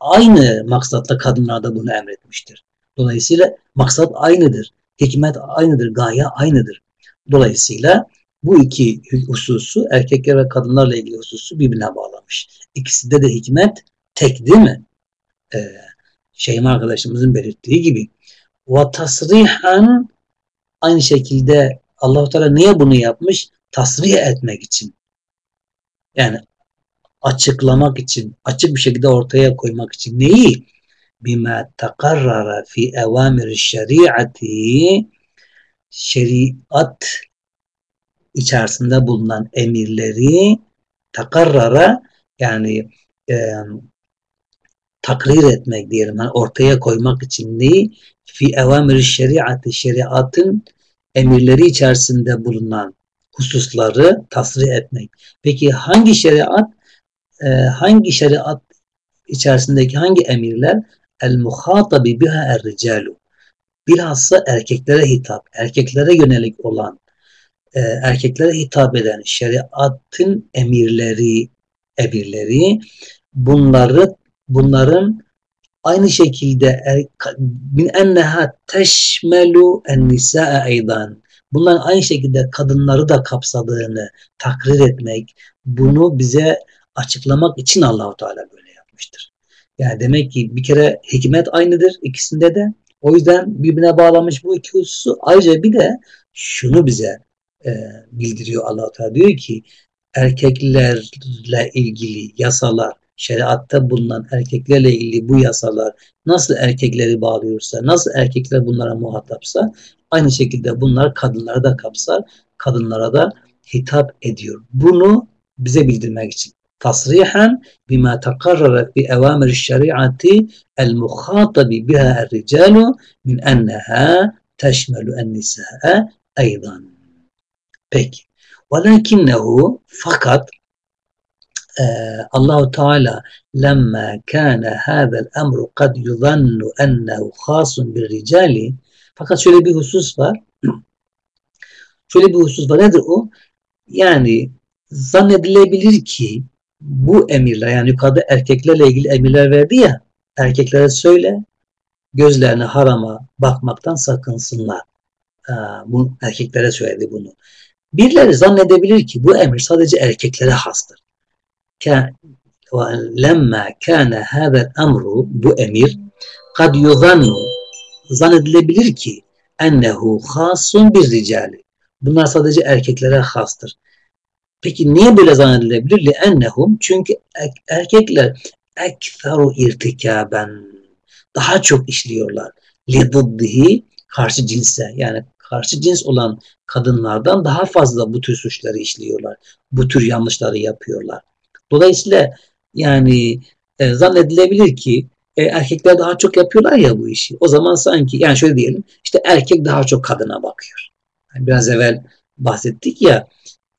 aynı maksatla kadınlara da bunu emretmiştir. Dolayısıyla maksat aynıdır. Hikmet aynıdır, gaye aynıdır. Dolayısıyla bu iki hususu erkekler ve kadınlarla ilgili hususu birbirine bağlamış. İkisinde de hikmet tek değil mi? Ee, Şeyma arkadaşımızın belirttiği gibi. Ve tasrihan aynı şekilde Allah-u Teala niye bunu yapmış? Tasrih etmek için. Yani açıklamak için, açık bir şekilde ortaya koymak için. Neyi? Bima takarrara fi evamir şeriati şeriat içerisinde bulunan emirleri takarrara yani e, takrir etmek diyelim. Yani ortaya koymak için neyi? Fi evamir şeriatı şeriatın emirleri içerisinde bulunan hususları tasrih etmek. Peki hangi şeriat e, hangi şeriat içerisindeki hangi emirler? El muhatabi biha er ricalu bilhassa erkeklere hitap, erkeklere yönelik olan e, erkeklere hitap eden şeriatın emirleri emirleri bunları bunların aynı şekilde min enneha teşmelu en nisaa aydan bunların aynı şekilde kadınları da kapsadığını takrir etmek bunu bize açıklamak için Allahu Teala böyle yapmıştır. Yani demek ki bir kere hikmet aynıdır ikisinde de. O yüzden birbirine bağlamış bu iki hususu. Ayrıca bir de şunu bize e, bildiriyor allah Teala diyor ki erkeklerle ilgili yasalar şeriatta bulunan erkeklerle ilgili bu yasalar nasıl erkekleri bağlıyorsa, nasıl erkekler bunlara muhatapsa aynı şekilde bunlar kadınlara da kapsar, kadınlara da hitap ediyor. Bunu bize bildirmek için. Tasrihan bima takarrara fi evamir şeriati el muhatabi biha er ricalu min enneha teşmelu en nisa'a aydan. Peki. Velakinnehu fakat Allahu Teala lemma kana hada'l emru kad yuzannu ennehu khasun bir ricali fakat şöyle bir husus var. şöyle bir husus var. Nedir o? Yani zannedilebilir ki bu emirler yani yukarıda erkeklerle ilgili emirler verdi ya erkeklere söyle gözlerini harama bakmaktan sakınsınlar. Ee, bu erkeklere söyledi bunu. Birileri zannedebilir ki bu emir sadece erkeklere hastır. Lemma kana hâzel emru bu emir kad yuzannu zannedilebilir ki ennehu hasun bir ricali. Bunlar sadece erkeklere hastır. Peki niye böyle zannedilebilir? Li ennehum çünkü erkekler ekferu irtikaben daha çok işliyorlar. Li karşı cinse yani karşı cins olan kadınlardan daha fazla bu tür suçları işliyorlar. Bu tür yanlışları yapıyorlar. Dolayısıyla yani e, zannedilebilir ki e, erkekler daha çok yapıyorlar ya bu işi. O zaman sanki yani şöyle diyelim işte erkek daha çok kadına bakıyor. Yani biraz evvel bahsettik ya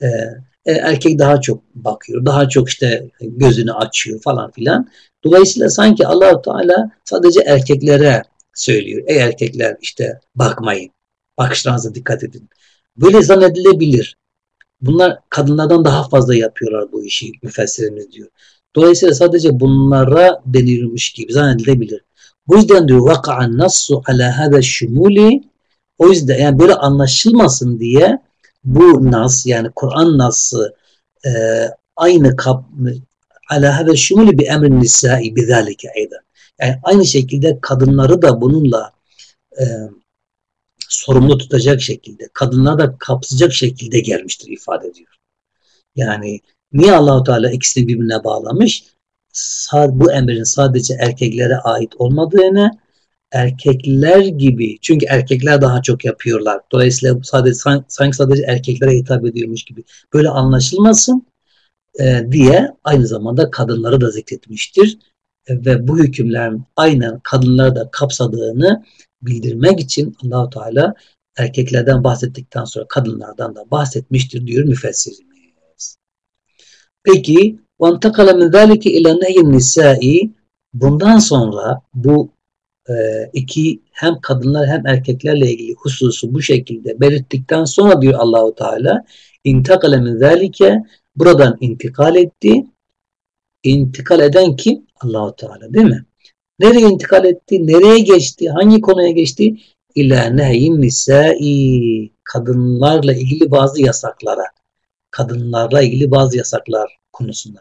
e, e, erkek daha çok bakıyor. Daha çok işte gözünü açıyor falan filan. Dolayısıyla sanki allah Teala sadece erkeklere söylüyor. Ey erkekler işte bakmayın. Bakışlarınıza dikkat edin. Böyle zannedilebilir. Bunlar kadınlardan daha fazla yapıyorlar bu işi müfessirimiz diyor. Dolayısıyla sadece bunlara denilmiş gibi zannedilebilir. Bu yüzden diyor vaka'an nassu ala hada şumuli o yüzden yani böyle anlaşılmasın diye bu nas yani Kur'an nası e, aynı kap ala hada şumuli bi emrin nisai bizalike aydan. Yani aynı şekilde kadınları da bununla e, sorumlu tutacak şekilde, kadınları da kapsayacak şekilde gelmiştir ifade ediyor. Yani niye Allahu Teala ikisini birbirine bağlamış? Bu emrin sadece erkeklere ait olmadığını, erkekler gibi çünkü erkekler daha çok yapıyorlar. Dolayısıyla sadece sanki sadece erkeklere hitap ediyormuş gibi böyle anlaşılmasın e, diye aynı zamanda kadınları da zikretmiştir E, ve bu hükümlerin aynen kadınları da kapsadığını bildirmek için Allahu Teala erkeklerden bahsettikten sonra kadınlardan da bahsetmiştir diyor müfessirimiz. Peki وَانْتَقَلَ مِنْ ذَٰلِكِ اِلَى نَهْيِ النِّسَاءِ Bundan sonra bu e, iki hem kadınlar hem erkeklerle ilgili hususu bu şekilde belirttikten sonra diyor Allahu Teala intakale min zalike buradan intikal etti. İntikal eden kim? Allahu Teala değil mi? Nereye intikal etti? Nereye geçti? Hangi konuya geçti? İlâ nehyin nisâi kadınlarla ilgili bazı yasaklara. Kadınlarla ilgili bazı yasaklar konusunda.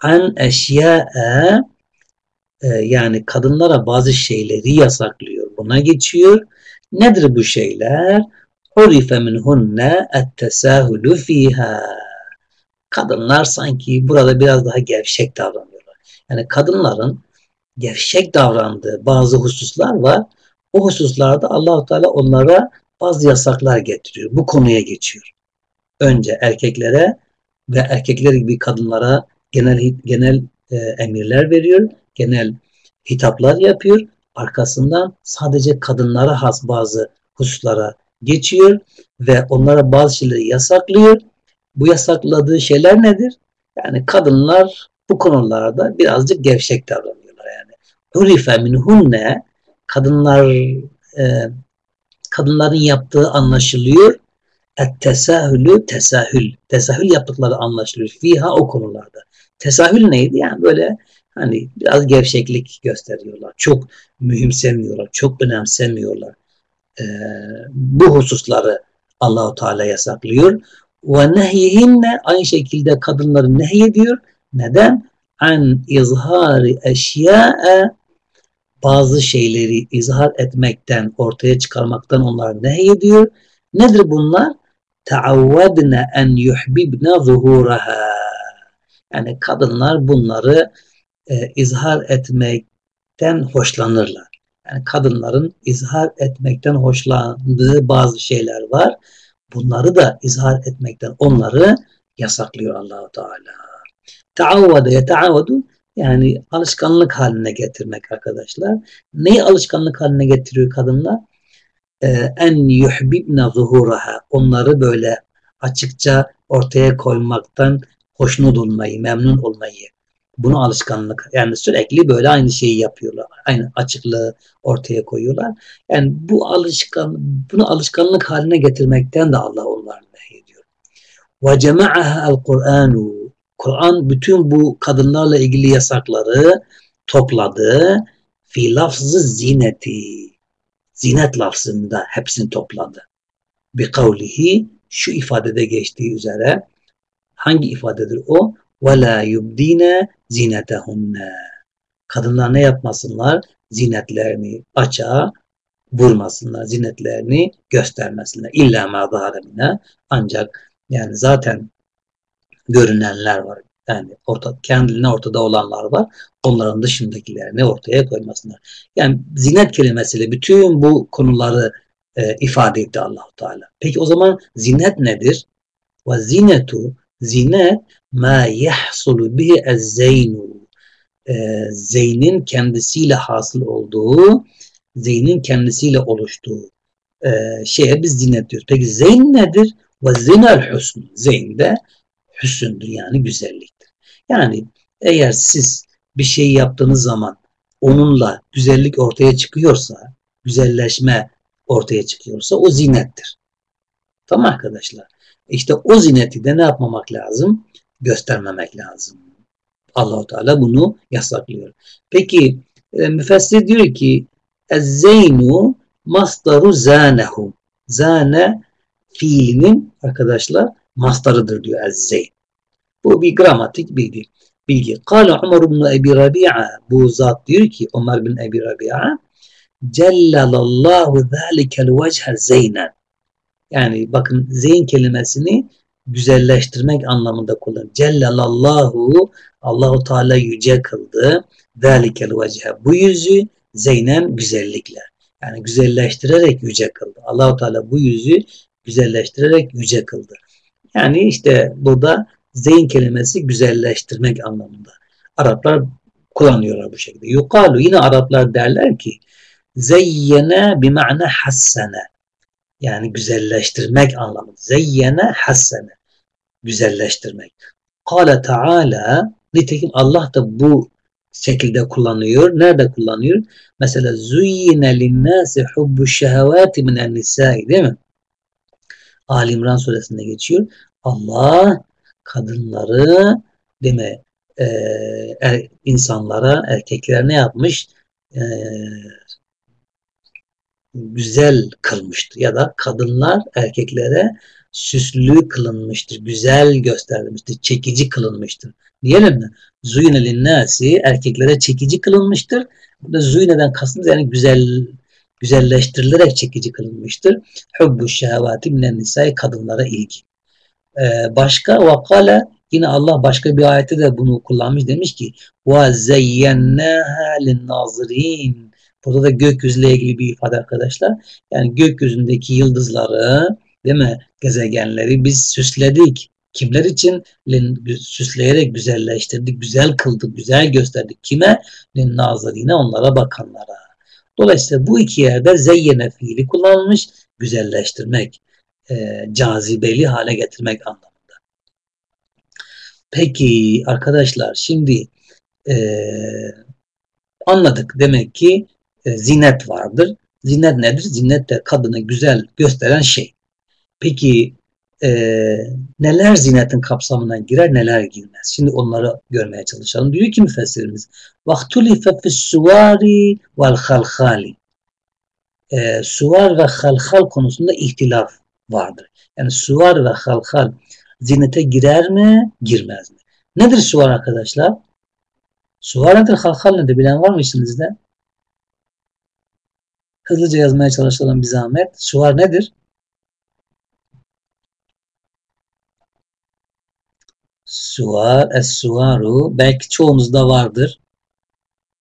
An eşya'e e, yani kadınlara bazı şeyleri yasaklıyor. Buna geçiyor. Nedir bu şeyler? Hurife minhunne ettesahulu fiha. Kadınlar sanki burada biraz daha gevşek davranıyorlar. Yani kadınların gevşek davrandığı bazı hususlar var. O hususlarda Allahu Teala onlara bazı yasaklar getiriyor. Bu konuya geçiyor. Önce erkeklere ve erkekler gibi kadınlara genel genel e, emirler veriyor genel hitaplar yapıyor. Arkasından sadece kadınlara has bazı hususlara geçiyor ve onlara bazı şeyleri yasaklıyor. Bu yasakladığı şeyler nedir? Yani kadınlar bu konularda birazcık gevşek davranıyorlar yani. Urife minhunne kadınlar e, kadınların yaptığı anlaşılıyor. Et tesahülü tesahül. Tesahül yaptıkları anlaşılıyor. Fiha o konularda. Tesahül neydi? Yani böyle hani biraz gevşeklik gösteriyorlar. Çok mühimsemiyorlar, çok önemsemiyorlar. Ee, bu hususları Allahu Teala yasaklıyor. Ve nehyihinne aynı şekilde kadınları nehyediyor. Neden? An izhari eşyae bazı şeyleri izhar etmekten, ortaya çıkarmaktan onlar nehyediyor. Nedir bunlar? Teavvedne en yuhbibne zuhuraha. Yani kadınlar bunları e, izhar etmekten hoşlanırlar. Yani kadınların izhar etmekten hoşlandığı bazı şeyler var. Bunları da izhar etmekten onları yasaklıyor Allahu Teala. Taavvada yeteavvadu yani alışkanlık haline getirmek arkadaşlar. Neyi alışkanlık haline getiriyor kadınlar? Ee, en yuhbibne zuhuraha. Onları böyle açıkça ortaya koymaktan hoşnut olmayı, memnun olmayı bunu alışkanlık yani sürekli böyle aynı şeyi yapıyorlar. Aynı açıklığı ortaya koyuyorlar. Yani bu alışkan bunu alışkanlık haline getirmekten de Allah onları nehyediyor. Ve cema'aha el-Kur'anu Kur'an bütün bu kadınlarla ilgili yasakları topladı. Fi lafzı zineti. Zinet lafzında hepsini topladı. Bi kavlihi şu ifadede geçtiği üzere hangi ifadedir o? ve la yubdine zinetehunne. Kadınlar ne yapmasınlar? Zinetlerini açığa vurmasınlar, zinetlerini göstermesinler. İlla ma. Ancak yani zaten görünenler var. Yani orta, kendine ortada olanlar var. Onların dışındakilerini ortaya koymasınlar. Yani zinet kelimesiyle bütün bu konuları e, ifade etti Allahu Teala. Peki o zaman zinet nedir? Ve zinetu zinet ma yahsulu bihi ez-zeynu ee, zeynin kendisiyle hasıl olduğu zeynin kendisiyle oluştuğu e, şeye biz zinet diyoruz. Peki zeyn nedir? Ve zinel husn. Zeyn de hüsündür yani güzelliktir. Yani eğer siz bir şey yaptığınız zaman onunla güzellik ortaya çıkıyorsa, güzelleşme ortaya çıkıyorsa o zinettir. Tamam arkadaşlar. İşte o zineti de ne yapmamak lazım? Göstermemek lazım. Allahu Teala bunu yasaklıyor. Peki e, müfessir diyor ki ezzeynu masdaru zanehu. Zane fiilinin arkadaşlar mastarıdır diyor ezzeyn. Bu bir gramatik bilgi. Bilgi. Kale Umar ibn Ebi Rabi'a bu zat diyor ki Umar bin Ebi Rabi'a cellelallahu zâlikel vechel zeynen. Yani bakın zeyn kelimesini güzelleştirmek anlamında kullanır. Cellelallahu Allahu Teala yüce kıldı. Zalikel vecihe. Bu yüzü zeynen güzellikle. Yani güzelleştirerek yüce kıldı. Allahu Teala bu yüzü güzelleştirerek yüce kıldı. Yani işte burada zeyn kelimesi güzelleştirmek anlamında. Araplar kullanıyorlar bu şekilde. Yukalu yine Araplar derler ki zeyyene bima'ne hassene. Yani güzelleştirmek anlamında. Zeyyene hassene. Güzelleştirmek. Kale Teala nitekim Allah da bu şekilde kullanıyor. Nerede kullanıyor? Mesela zuyyine linnâsi hubbu şehevâti minen nisâi değil mi? Ali İmran suresinde geçiyor. Allah kadınları değil mi? Ee, er, insanlara, erkeklere ne yapmış? Ee, güzel kılmıştır. Ya da kadınlar erkeklere süslü kılınmıştır, güzel gösterilmiştir, çekici kılınmıştır. Diyelim mi? Zuyne linnâsi erkeklere çekici kılınmıştır. Burada zuyne'den kastımız yani güzel güzelleştirilerek çekici kılınmıştır. Hubbu şehvati minen nisai kadınlara ilgi. Ee, başka vakale yine Allah başka bir ayette de bunu kullanmış demiş ki ve zeyyennâhâ linnâzirîn Burada da gökyüzüyle ilgili bir ifade arkadaşlar. Yani gökyüzündeki yıldızları değil mi? Gezegenleri biz süsledik. Kimler için? Süsleyerek güzelleştirdik, güzel kıldık, güzel gösterdik. Kime? Nazirine onlara bakanlara. Dolayısıyla bu iki yerde zeyyene fiili kullanılmış, güzelleştirmek, e, cazibeli hale getirmek anlamında. Peki arkadaşlar şimdi e, anladık demek ki e, zinet vardır. Zinet nedir? Zinet de kadını güzel gösteren şey. Peki e, neler zinetin kapsamına girer, neler girmez? Şimdi onları görmeye çalışalım. Diyor ki müfessirimiz وَاخْتُلِفَ فِي السُّوَارِ وَالْخَلْخَالِ e, suvar ve halhal konusunda ihtilaf vardır. Yani suvar ve halhal zinete girer mi, girmez mi? Nedir suvar arkadaşlar? Suvar nedir, halhal nedir? Bilen var mı içinizde? Hızlıca yazmaya çalışalım bir zahmet. Suvar nedir? Suvar, es-suvaru belki çoğunuzda vardır.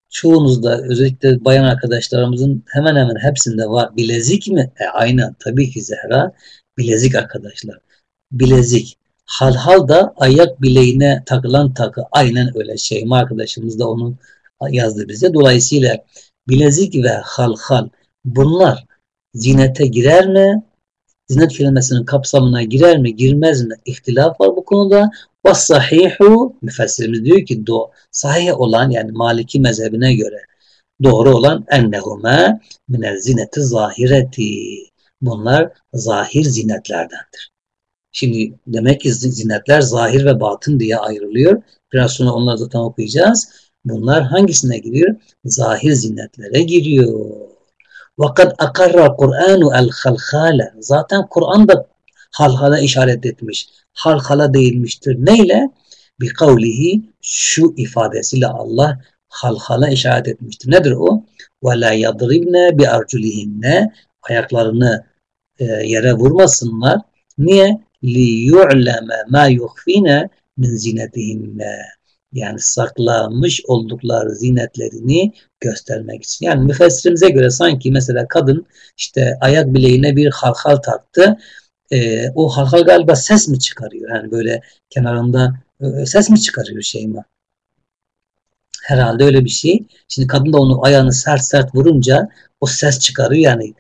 Çoğunuzda özellikle bayan arkadaşlarımızın hemen hemen hepsinde var. Bilezik mi? E aynen tabii ki Zehra. Bilezik arkadaşlar. Bilezik. Halhal da ayak bileğine takılan takı. Aynen öyle şey. Arkadaşımız da onu yazdı bize. Dolayısıyla bilezik ve halhal bunlar zinete girer mi? Zinet kelimesinin kapsamına girer mi, girmez mi? İhtilaf var bu konuda. Ve sahihu müfessirimiz diyor ki do, sahih olan yani Maliki mezhebine göre doğru olan ennehume minel zineti zahireti. Bunlar zahir zinetlerdendir. Şimdi demek ki zinetler zahir ve batın diye ayrılıyor. Biraz sonra onları zaten okuyacağız. Bunlar hangisine giriyor? Zahir zinetlere giriyor. Vakat akarra Kur'anu el halhale. Zaten Kur'an da halhala işaret etmiş. Halhala değilmiştir. Neyle? Bi kavlihi şu ifadesiyle Allah halhala işaret etmiştir. Nedir o? Ve la yadribne bi arculihinne ayaklarını e, yere vurmasınlar. Niye? Li yu'leme ma yukhfine min zinetihinne yani saklamış oldukları zinetlerini göstermek için. Yani müfessirimize göre sanki mesela kadın işte ayak bileğine bir halhal taktı. E, o halhal galiba ses mi çıkarıyor? Yani böyle kenarında e, ses mi çıkarıyor şey mi? Herhalde öyle bir şey. Şimdi kadın da onu ayağını sert sert vurunca o ses çıkarıyor yani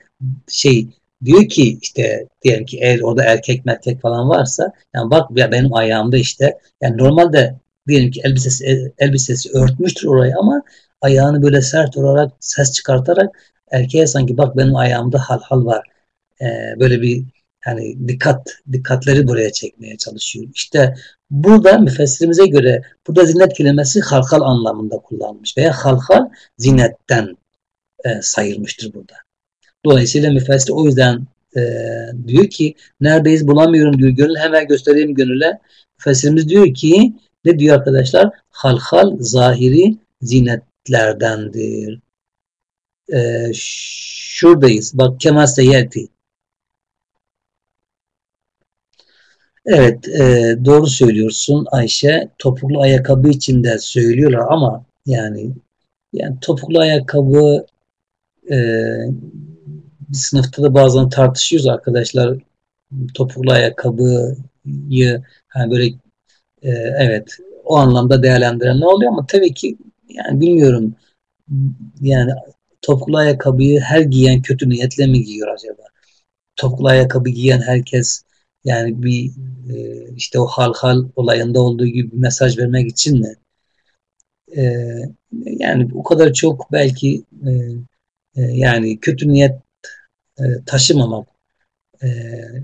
şey diyor ki işte diyelim ki eğer orada erkek merkek falan varsa yani bak ya benim ayağımda işte yani normalde diyelim ki elbisesi, elbisesi örtmüştür orayı ama ayağını böyle sert olarak ses çıkartarak erkeğe sanki bak benim ayağımda hal hal var. Ee, böyle bir yani dikkat dikkatleri buraya çekmeye çalışıyor. İşte burada müfessirimize göre burada zinnet kelimesi halkal anlamında kullanılmış veya halkal zinnetten e, sayılmıştır burada. Dolayısıyla müfessir o yüzden e, diyor ki neredeyiz bulamıyorum diyor. Gönül hemen göstereyim gönüle. Müfessirimiz diyor ki ne diyor arkadaşlar? Halhal zahiri zinetlerdendir. Ee, şuradayız. Bak kemas yeti. Evet e, doğru söylüyorsun Ayşe. Topuklu ayakkabı içinde söylüyorlar ama yani yani topuklu ayakkabı e, sınıfta da bazen tartışıyoruz arkadaşlar. Topuklu ayakkabıyı hani böyle e, evet o anlamda değerlendiren ne oluyor ama tabii ki yani bilmiyorum yani topuklu ayakkabıyı her giyen kötü niyetle mi giyiyor acaba? topuklu ayakkabı giyen herkes yani bir e, işte o hal hal olayında olduğu gibi bir mesaj vermek için mi? E, yani o kadar çok belki e, e, yani kötü niyet taşımamak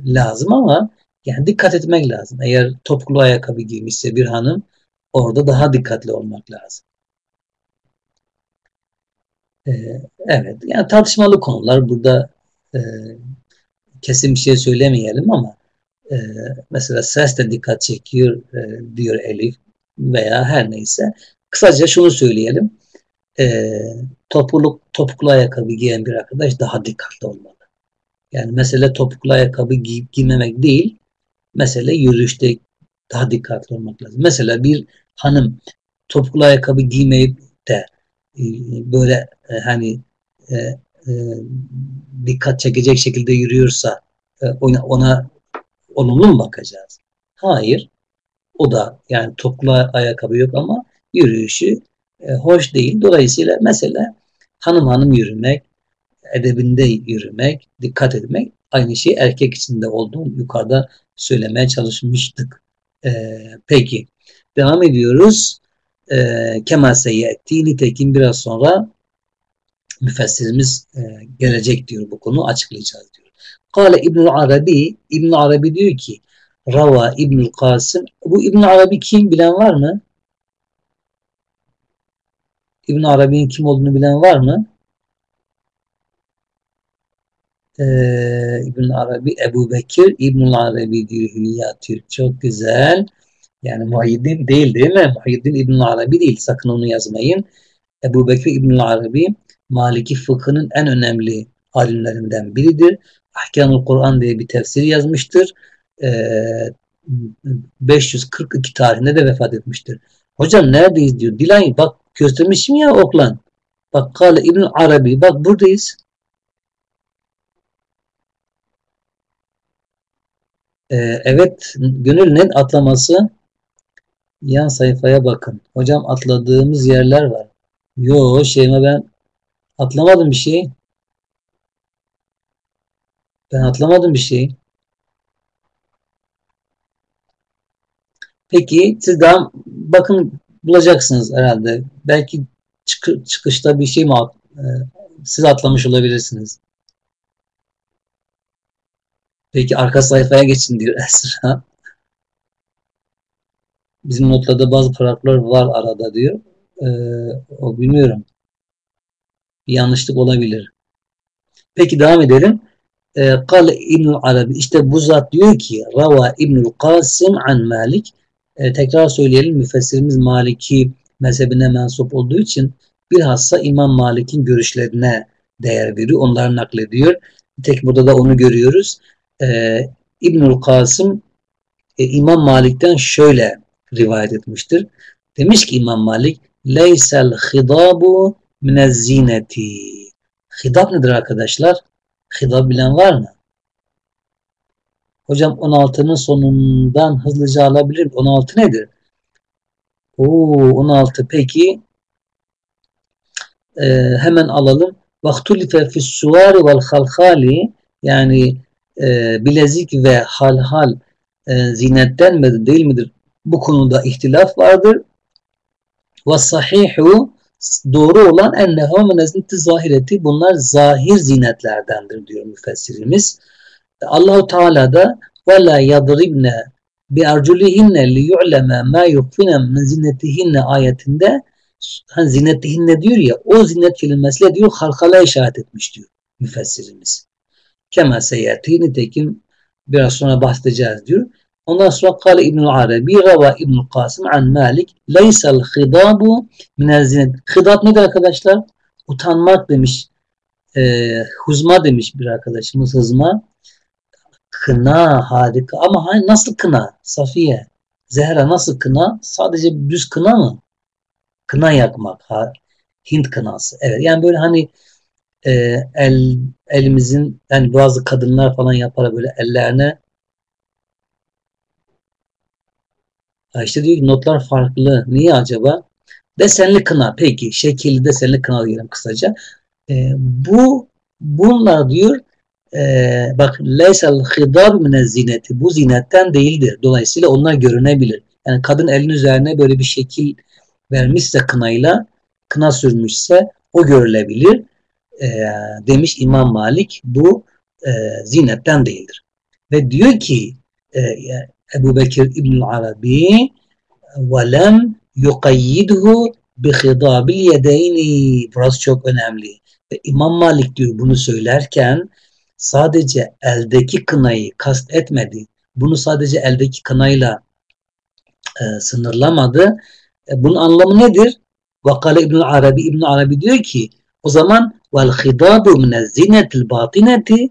lazım ama yani dikkat etmek lazım. Eğer topuklu ayakkabı giymişse bir hanım orada daha dikkatli olmak lazım. Evet yani tartışmalı konular burada kesin bir şey söylemeyelim ama e, mesela ses de dikkat çekiyor e, diyor Elif veya her neyse. Kısaca şunu söyleyelim. E, topuklu, topuklu ayakkabı giyen bir arkadaş daha dikkatli olmalı. Yani mesele topuklu ayakkabı giyip giymemek değil. Mesele yürüyüşte daha dikkatli olmak lazım. Mesela bir hanım topuklu ayakkabı giymeyip de e, böyle e, hani e, e, dikkat çekecek şekilde yürüyorsa e, ona, ona olumlu mu bakacağız? Hayır. O da yani topuklu ayakkabı yok ama yürüyüşü e, hoş değil. Dolayısıyla mesela hanım hanım yürümek, edebinde yürümek, dikkat etmek aynı şey erkek için de olduğunu yukarıda söylemeye çalışmıştık. E, peki devam ediyoruz. E, Kemal Seyyeti nitekim biraz sonra müfessirimiz e, gelecek diyor bu konu açıklayacağız diyor. Kale İbnül Arabi İbnül Arabi diyor ki Rava İbnül Kasım bu İbnül Arabi kim bilen var mı? İbn Arabi'nin kim olduğunu bilen var mı? Ee, İbn Arabi Ebu Bekir İbn Arabi diyor Hülya Türk çok güzel. Yani Muhyiddin değil değil mi? Muhyiddin İbn Arabi değil. Sakın onu yazmayın. Ebu Bekir İbn Arabi Maliki fıkhının en önemli alimlerinden biridir. Ahkamul Kur'an diye bir tefsir yazmıştır. Ee, 542 tarihinde de vefat etmiştir. Hocam neredeyiz diyor. Dilay bak göstermişim ya oklan. Bak Kale İbn Arabi bak buradayız. Ee, evet gönül net atlaması yan sayfaya bakın. Hocam atladığımız yerler var. Yo şeyime ben atlamadım bir şey. Ben atlamadım bir şey. Peki siz daha bakın bulacaksınız herhalde. Belki çık çıkışta bir şey mi e, siz atlamış olabilirsiniz. Peki arka sayfaya geçin diyor Esra. Bizim notlarda bazı paragraflar var arada diyor. Ee, o bilmiyorum. Bir yanlışlık olabilir. Peki devam edelim. Ee, Kale İbnül Arabi. İşte bu zat diyor ki Rava İbnül Kasım an Malik e, tekrar söyleyelim müfessirimiz Maliki mezhebine mensup olduğu için bilhassa İmam Malik'in görüşlerine değer veriyor. Onları naklediyor. Tek burada da onu görüyoruz. E, İbnül Kasım e, İmam Malik'ten şöyle rivayet etmiştir. Demiş ki İmam Malik Leysel hidabu minezzineti Hidab nedir arkadaşlar? Hidab bilen var mı? Hocam 16'nın sonundan hızlıca alabilirim. 16 nedir? Oo 16 peki. Ee, hemen alalım. Vaktulife fissuvari vel halhali yani e, bilezik ve halhal e, zinetten midir değil midir? Bu konuda ihtilaf vardır. Ve sahihu doğru olan ennehu menezneti zahireti bunlar zahir zinetlerdendir diyor müfessirimiz. Allahu Teala da ve la yadribne bi arculihinne li yu'leme ma yukfine min zinetihinne ayetinde hani zinetihinne diyor ya o zinet kelimesiyle diyor halkala işaret etmiş diyor müfessirimiz. Kema seyyati nitekim biraz sonra bahsedeceğiz diyor. Ondan sonra kale İbnül Arabi rava İbnül Kasım an Malik leysel hidabu minel zinet. Hidab nedir arkadaşlar? Utanmak demiş. E, huzma demiş bir arkadaşımız hızma. Kına harika ama hani nasıl kına Safiye? Zehra nasıl kına? Sadece düz kına mı? Kına yakmak. Ha, Hint kınası. Evet yani böyle hani e, el elimizin yani bazı kadınlar falan yapar böyle ellerine işte diyor ki notlar farklı. Niye acaba? Desenli kına. Peki şekilli desenli kına diyelim kısaca. E, bu bunlar diyor e, bak leysel hidab mine zineti bu zinetten değildir. Dolayısıyla onlar görünebilir. Yani kadın elin üzerine böyle bir şekil vermişse kınayla kına sürmüşse o görülebilir. E, demiş İmam Malik bu e, zinetten değildir. Ve diyor ki e, Ebu Bekir İbn Arabi velem yukayyidhu bi hidabil yedeyni. Burası çok önemli. Ve İmam Malik diyor bunu söylerken sadece eldeki kınayı kast etmedi. Bunu sadece eldeki kınayla e, sınırlamadı. E, bunun anlamı nedir? Vakale İbn Arabi İbn Arabi diyor ki o zaman vel hidadu min zinetil batineti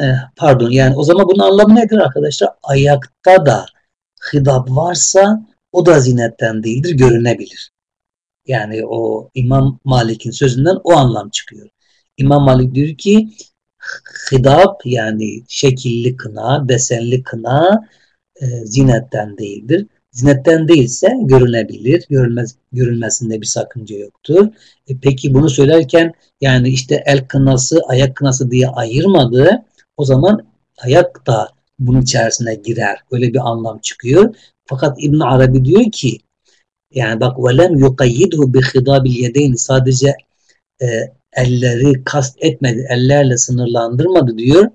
e, pardon yani o zaman bunun anlamı nedir arkadaşlar? Ayakta da hidab varsa o da zinetten değildir, görünebilir. Yani o İmam Malik'in sözünden o anlam çıkıyor. İmam Malik diyor ki hidab yani şekilli kına, desenli kına e, zinetten değildir. Zinetten değilse görünebilir. Görülmez, görülmesinde bir sakınca yoktur. E peki bunu söylerken yani işte el kınası, ayak kınası diye ayırmadı. O zaman ayak da bunun içerisine girer. Öyle bir anlam çıkıyor. Fakat İbn Arabi diyor ki yani bak velem yuqayyidhu bi hidabil yedeyn sadece e, elleri kast etmedi, ellerle sınırlandırmadı diyor.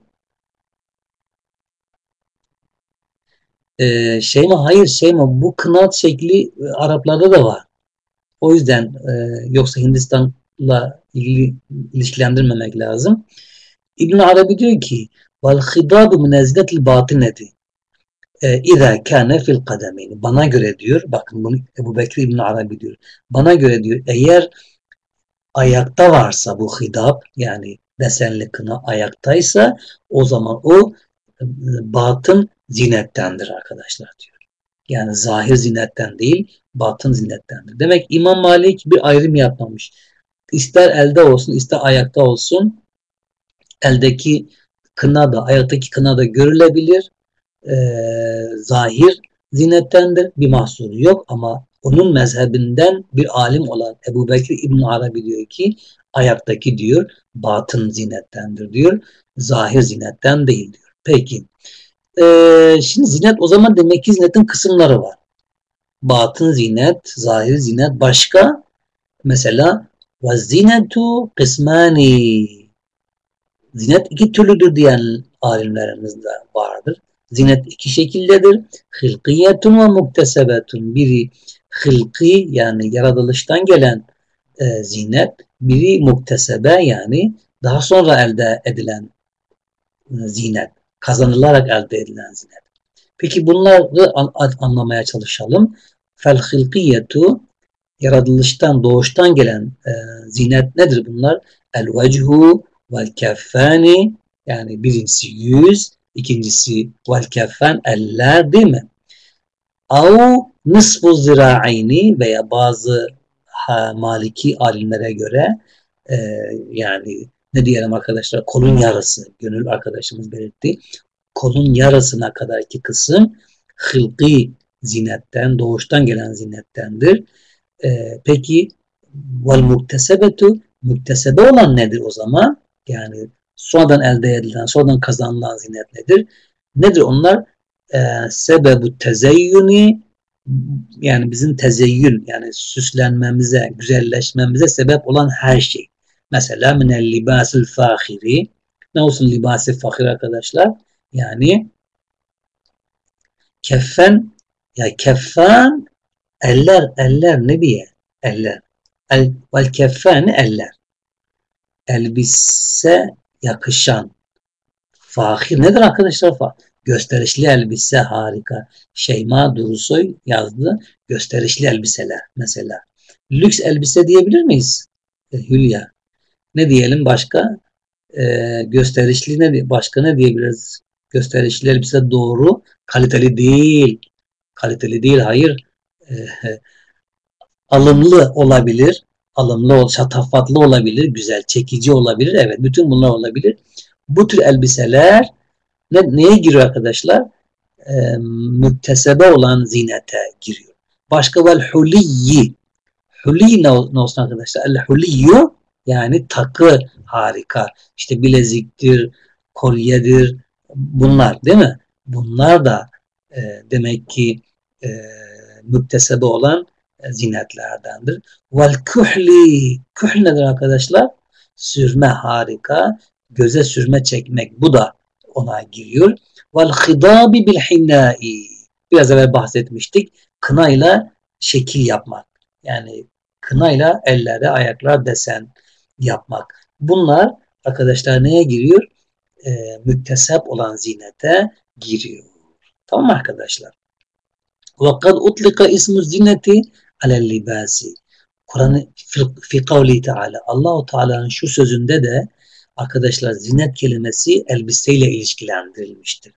Ee, şey mi? Hayır şey mi? Bu kınat şekli e, Araplarda da var. O yüzden e, yoksa Hindistan'la ilgili ilişkilendirmemek lazım. İbn Arabi diyor ki vel hidabu minezletil batineti İza kâne fil kademeyni. Bana göre diyor, bakın bunu Ebu Bekir İbn Arabi diyor. Bana göre diyor, eğer ayakta varsa bu hidab yani desenli kına ayaktaysa o zaman o e, batın zinettendir arkadaşlar diyor. Yani zahir zinetten değil batın zinettendir. Demek İmam Malik bir ayrım yapmamış. İster elde olsun ister ayakta olsun eldeki kına da ayaktaki kına da görülebilir. Ee, zahir zinettendir. Bir mahsuru yok ama onun mezhebinden bir alim olan Ebu Bekir İbn Arabi diyor ki ayaktaki diyor batın zinettendir diyor. Zahir zinetten değil diyor. Peki. Ee, şimdi zinet o zaman demek ki zinetin kısımları var. Batın zinet, zahir zinet başka. Mesela ve zinetu kısmani zinet iki türlüdür diyen alimlerimiz de vardır. Zinet iki şekildedir. Hılkiyetun ve muktesebetun. Biri hılki yani yaratılıştan gelen e, zinet, biri muktesebe yani daha sonra elde edilen e, zinet, kazanılarak elde edilen zinet. Peki bunları an anlamaya çalışalım. Fel hılkiyetu yaratılıştan, doğuştan gelen e, zinet nedir bunlar? El vechu vel keffani yani birincisi yüz, ikincisi vel keffen eller değil mi? Au nisfu zira'ini veya bazı ha, maliki alimlere göre e, yani ne diyelim arkadaşlar kolun yarısı gönül arkadaşımız belirtti kolun yarısına kadarki kısım hılki zinetten doğuştan gelen zinettendir. E, peki vel muktesebetu muktesebe olan nedir o zaman? Yani sonradan elde edilen, sonradan kazanılan zinet nedir? Nedir onlar? E, sebebu tezeyyuni yani bizim tezeyyün yani süslenmemize, güzelleşmemize sebep olan her şey. Mesela minel libasil fahiri. Ne olsun libası fakir arkadaşlar? Yani keffen ya keffan eller eller ne diye? Eller. El, vel keffani eller. Elbise yakışan. Fahir nedir arkadaşlar? Gösterişli elbise harika. Şeyma Durusoy yazdı. Gösterişli elbiseler mesela. Lüks elbise diyebilir miyiz? E, Hülya. Ne diyelim başka? E, gösterişli ne başka ne diyebiliriz? Gösterişli elbise doğru. Kaliteli değil. Kaliteli değil hayır. E, alımlı olabilir. Alımlı, şatafatlı olabilir. Güzel, çekici olabilir. Evet bütün bunlar olabilir. Bu tür elbiseler ne, neye giriyor arkadaşlar? E, müttesebe olan zinete giriyor. Başka vel huliyyi. Huli ne, ne olsun arkadaşlar? El huliyyu yani takı harika. İşte bileziktir, kolyedir. Bunlar değil mi? Bunlar da e, demek ki e, müktesebe olan zinetlerdendir. Vel kuhli. Kuhl nedir arkadaşlar? Sürme harika. Göze sürme çekmek. Bu da ona giriyor. Vel hidabi bil hinnai. Biraz evvel bahsetmiştik. Kınayla şekil yapmak. Yani kınayla ellere, ayaklar desen yapmak. Bunlar arkadaşlar neye giriyor? E, müktesep olan zinete giriyor. Tamam mı arkadaşlar? وَقَدْ اُطْلِقَ ismu zineti alel libasi. Kur'an fi kavli Teala. Allahu Teala'nın şu sözünde de arkadaşlar zinet kelimesi elbiseyle ilişkilendirilmiştir.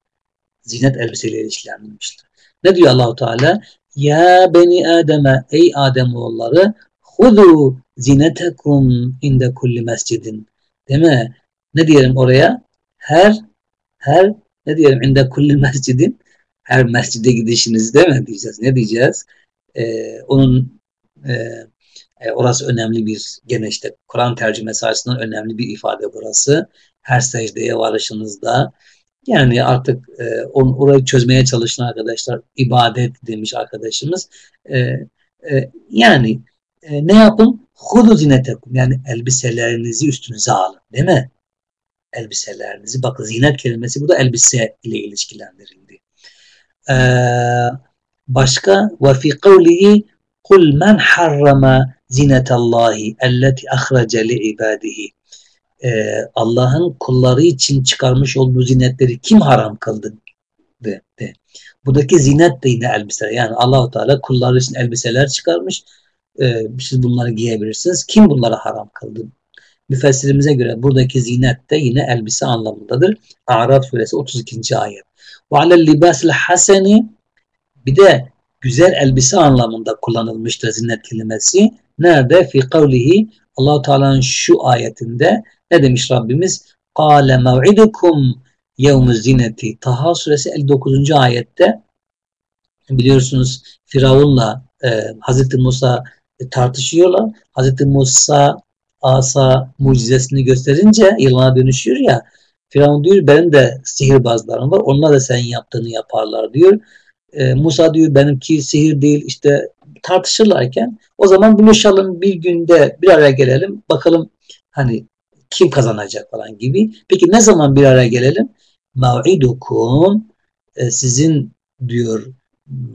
Zinet elbiseyle ilişkilendirilmiştir. Ne diyor Allahu Teala? Ya beni Adem'e ey Adem oğulları hudu zinetekum inde kulli mescidin. Değil mi? Ne diyelim oraya? Her her ne diyelim inde kulli mescidin her mescide gidişinizde mi diyeceğiz? Ne diyeceğiz? Ee, onun e, e, orası önemli bir gene işte Kur'an tercümesi açısından önemli bir ifade burası. Her secdeye varışınızda yani artık e, on, orayı çözmeye çalışın arkadaşlar. ibadet demiş arkadaşımız. E, e, yani e, ne yapın? Hudu zinetekum. Yani elbiselerinizi üstünüze alın. Değil mi? Elbiselerinizi. Bakın zinet kelimesi burada elbise ile ilişkilendirildi. Ee, başka ve fi kavlihi kul men harrama zinetallahi elleti ahrace li ibadihi ee, Allah'ın kulları için çıkarmış olduğu zinetleri kim haram kıldı? De, de. Buradaki zinet de yine elbiseler. Yani Allahu Teala kulları için elbiseler çıkarmış. Ee, siz bunları giyebilirsiniz. Kim bunları haram kıldı? Müfessirimize göre buradaki zinet de yine elbise anlamındadır. Araf suresi 32. ayet. Ve alel libasil haseni bir de güzel elbise anlamında kullanılmıştır zinnet kelimesi. Nerede? Fi kavlihi allah Teala'nın şu ayetinde ne demiş Rabbimiz? Kâle mev'idukum yevmü zineti. Taha suresi 59. ayette biliyorsunuz Firavun'la e, Hazreti Musa e, tartışıyorlar. Hazreti Musa asa mucizesini gösterince yılana dönüşüyor ya Firavun diyor benim de sihirbazlarım var. Onlar da sen yaptığını yaparlar diyor. E, Musa diyor benimki sihir değil işte tartışırlarken o zaman buluşalım bir günde bir araya gelelim bakalım hani kim kazanacak falan gibi. Peki ne zaman bir araya gelelim? Mav'idukum e, sizin diyor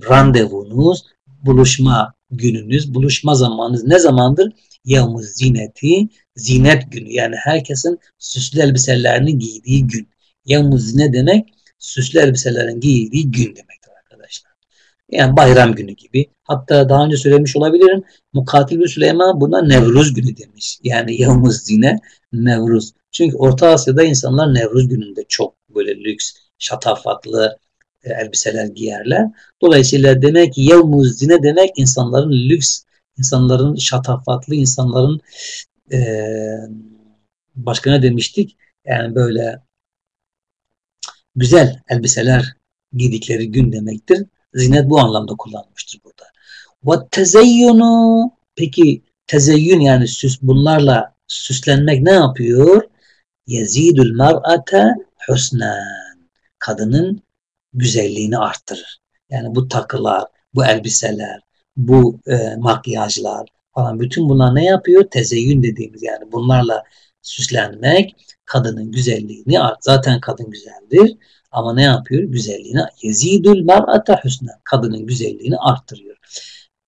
randevunuz, buluşma gününüz, buluşma zamanınız ne zamandır? Yevmuz zineti, zinet günü. Yani herkesin süslü elbiselerini giydiği gün. Yevmuz zine demek süslü elbiselerin giydiği gün arkadaşlar. Yani bayram günü gibi. Hatta daha önce söylemiş olabilirim. Mukatil Süleyman buna Nevruz günü demiş. Yani Yevmuz zine, Nevruz. Çünkü Orta Asya'da insanlar Nevruz gününde çok böyle lüks, şatafatlı e, elbiseler giyerler. Dolayısıyla demek ki Yevmuz zine demek insanların lüks, insanların şatafatlı, insanların e, başka ne demiştik? Yani böyle güzel elbiseler giydikleri gün demektir. Zinet bu anlamda kullanmıştır burada. Ve tezeyyunu peki tezeyyün yani süs bunlarla süslenmek ne yapıyor? Yezidül mar'ate husnen. Kadının güzelliğini arttırır. Yani bu takılar, bu elbiseler, bu e, makyajlar falan bütün bunlar ne yapıyor? Tezeyyün dediğimiz yani bunlarla süslenmek kadının güzelliğini art. Zaten kadın güzeldir ama ne yapıyor? Güzelliğini yezidül mar'ate husnen. Kadının güzelliğini arttırıyor.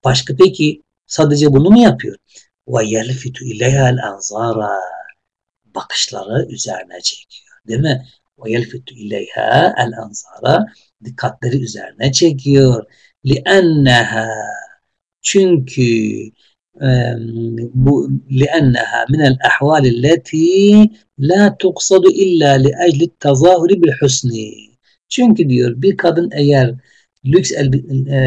Başka peki sadece bunu mu yapıyor? Ve yelfitu ileyhel enzara bakışları üzerine çekiyor. Değil mi? Ve yelfitu ileyha el enzara dikkatleri üzerine çekiyor. Li'enneha çünkü ahval allati la tuqsadu illa li ecli tazahuri bil husni. Çünkü diyor bir kadın eğer lüks el,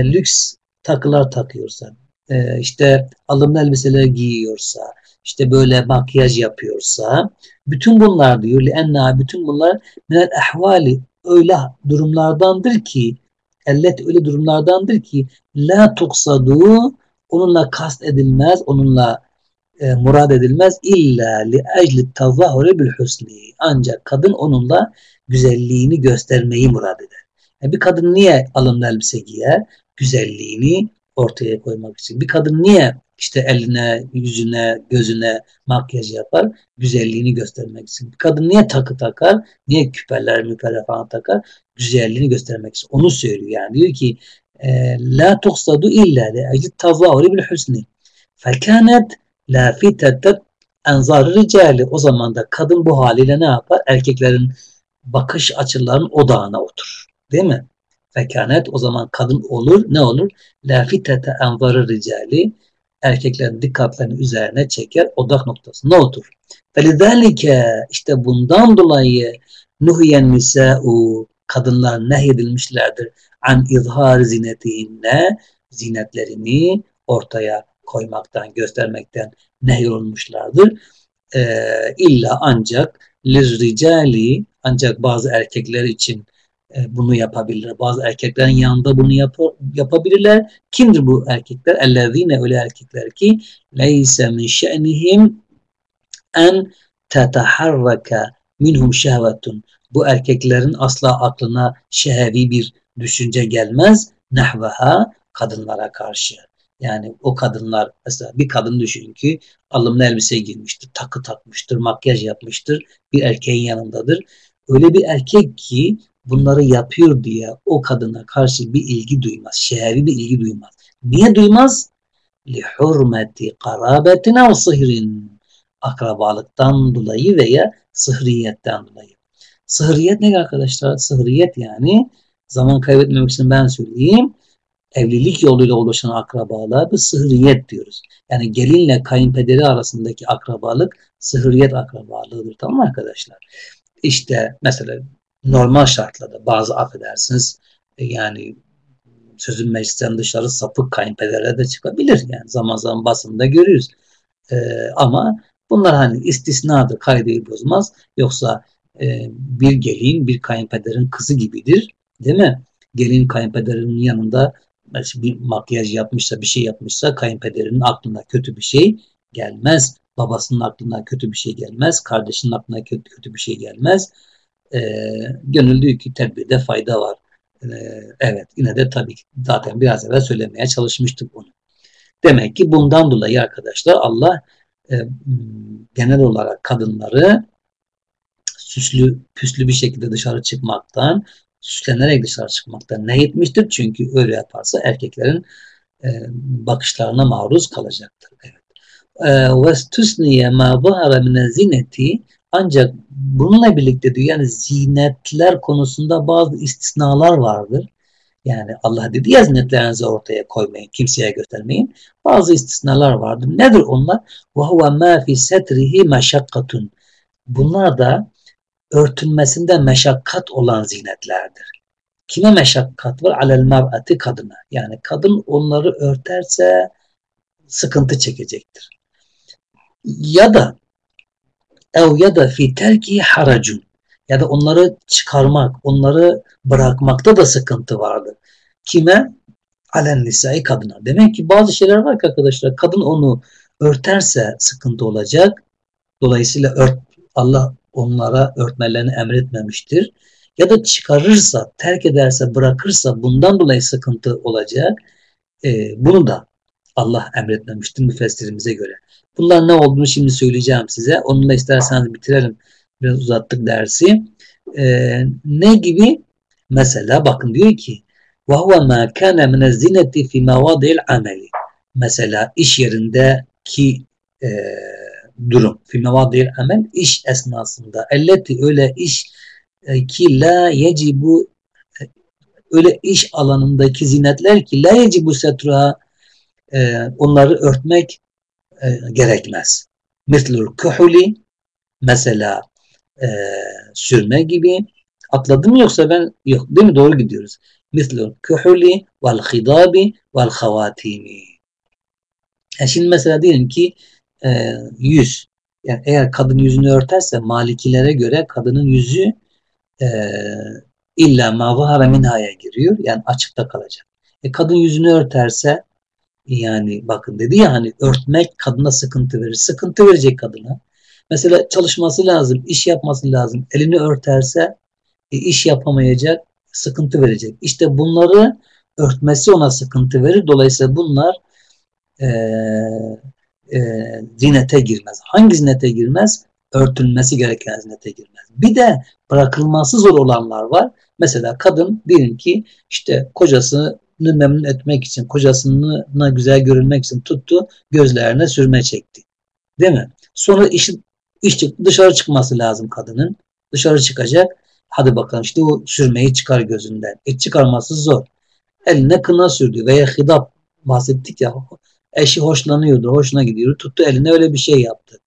lüks takılar takıyorsa, e, işte alımlı elbiseler giyiyorsa, işte böyle makyaj yapıyorsa, bütün bunlar diyor, enna bütün bunlar minel ahvali öyle durumlardandır ki, ellet öyle durumlardandır ki, la tuksadu, onunla kast edilmez, onunla e, murad edilmez illa li ecli tazahuri bil husni. Ancak kadın onunla güzelliğini göstermeyi murad eder. Yani bir kadın niye alımlı elbise giyer? Güzelliğini ortaya koymak için. Bir kadın niye işte eline, yüzüne, gözüne makyaj yapar? Güzelliğini göstermek için. Bir kadın niye takı takar? Niye küpeler, müpeler falan takar? Güzelliğini göstermek için. Onu söylüyor yani. Diyor ki e, la tuksadu illa li ecli tazahuri bil husni. Fekanet lafitetet enzar ricali. O zaman da kadın bu haliyle ne yapar? Erkeklerin bakış açılarının odağına oturur. Değil mi? Fekanet o zaman kadın olur. Ne olur? Lafitete enzarı ricali. Erkeklerin dikkatlerini üzerine çeker. Odak noktasına oturur. Felidâlike işte bundan dolayı nuhiyen nisa'u kadınlar nehyedilmişlerdir an izhar zinetihinne zinetlerini ortaya koymaktan, göstermekten nehyolunmuşlardır. Ee, illa ancak lirricali ancak bazı erkekler için e, bunu yapabilirler. Bazı erkeklerin yanında bunu yap yapabilirler. Kimdir bu erkekler? Ellezine öyle erkekler ki leyse min şe'nihim en teteharraka minhum şehvetun. Bu erkeklerin asla aklına şehevi bir düşünce gelmez. Nehveha kadınlara karşı. Yani o kadınlar mesela bir kadın düşün ki alımlı elbise giymiştir, takı takmıştır, makyaj yapmıştır, bir erkeğin yanındadır. Öyle bir erkek ki bunları yapıyor diye o kadına karşı bir ilgi duymaz, şehri bir ilgi duymaz. Niye duymaz? Hurmeti karabetin ve sihrin. Akrabalıktan dolayı veya sıhriyetten dolayı. Sıhriyet ne arkadaşlar? Sıhriyet yani zaman kaybetmemek için ben söyleyeyim evlilik yoluyla oluşan akrabalığa bir sıhriyet diyoruz. Yani gelinle kayınpederi arasındaki akrabalık sıhriyet akrabalığıdır tamam mı arkadaşlar? İşte mesela normal şartlarda bazı affedersiniz e, yani sözün meclisten dışarı sapık kayınpederler de çıkabilir. Yani zaman zaman basında görüyoruz. Ee, ama bunlar hani istisnadır, kaydeyi bozmaz. Yoksa e, bir gelin bir kayınpederin kızı gibidir. Değil mi? Gelin kayınpederinin yanında bir makyaj yapmışsa, bir şey yapmışsa kayınpederinin aklına kötü bir şey gelmez. Babasının aklına kötü bir şey gelmez. Kardeşinin aklına kötü, kötü bir şey gelmez. E, gönül diyor ki tedbirde fayda var. E, evet yine de tabii ki zaten biraz evvel söylemeye çalışmıştık bunu. Demek ki bundan dolayı arkadaşlar Allah e, genel olarak kadınları süslü püslü bir şekilde dışarı çıkmaktan süslenerek dışarı çıkmaktan ne etmiştir? Çünkü öyle yaparsa erkeklerin e, bakışlarına maruz kalacaktır. Evet. Ve tüsniye ma zahara mine zineti ancak bununla birlikte diyor yani zinetler konusunda bazı istisnalar vardır. Yani Allah dedi ya zinetlerinizi ortaya koymayın, kimseye göstermeyin. Bazı istisnalar vardır. Nedir onlar? Huve ma fi setrihi meşakkatun. Bunlar da örtünmesinde meşakkat olan zinetlerdir. Kime meşakkat var? Alel mer'ati kadına. Yani kadın onları örterse sıkıntı çekecektir. Ya da ev ya da fi terki haracun ya da onları çıkarmak, onları bırakmakta da sıkıntı vardır. Kime? Alen nisai kadına. Demek ki bazı şeyler var ki arkadaşlar kadın onu örterse sıkıntı olacak. Dolayısıyla ört, Allah onlara örtmelerini emretmemiştir. Ya da çıkarırsa, terk ederse, bırakırsa bundan dolayı sıkıntı olacak. E, bunu da Allah emretmemiştir müfessirimize göre. Bunlar ne olduğunu şimdi söyleyeceğim size. Onunla isterseniz bitirelim. Biraz uzattık dersi. E, ne gibi? Mesela bakın diyor ki وَهُوَ مَا كَانَ مِنَ الزِّنَةِ فِي مَوَادِعِ الْعَمَلِ Mesela iş yerindeki e, durum. Fi mevadil amel iş esnasında. Elleti öyle iş e, ki la yecibu e, öyle iş alanındaki zinetler ki la yecibu setruha e, onları örtmek gerekmez. Mislul kuhuli mesela sürme gibi atladım yoksa ben yok değil mi doğru gidiyoruz. Mislul kuhuli vel hidabi vel havatimi. Yani şimdi mesela diyelim ki e, yüz. Yani eğer kadın yüzünü örterse malikilere göre kadının yüzü e, illa mavahara minhaya giriyor. Yani açıkta kalacak. E, kadın yüzünü örterse Yani bakın dedi ya hani örtmek kadına sıkıntı verir. Sıkıntı verecek kadına. Mesela çalışması lazım, iş yapması lazım. Elini örterse e, iş yapamayacak, sıkıntı verecek. İşte bunları örtmesi ona sıkıntı verir. Dolayısıyla bunlar e, e, zinete girmez. Hangi zinete girmez? Örtülmesi gereken zinete girmez. Bir de bırakılması zor olanlar var. Mesela kadın diyelim ki işte kocasını memnun etmek için, kocasına güzel görünmek için tuttu, gözlerine sürme çekti. Değil mi? Sonra iş, iş çıktı, dışarı çıkması lazım kadının. Dışarı çıkacak. Hadi bakalım işte o sürmeyi çıkar gözünden. E çıkarması zor. Eline kına sürdü veya hidap bahsettik ya eşi hoşlanıyordu, hoşuna gidiyordu. Tuttu eline öyle bir şey yaptı.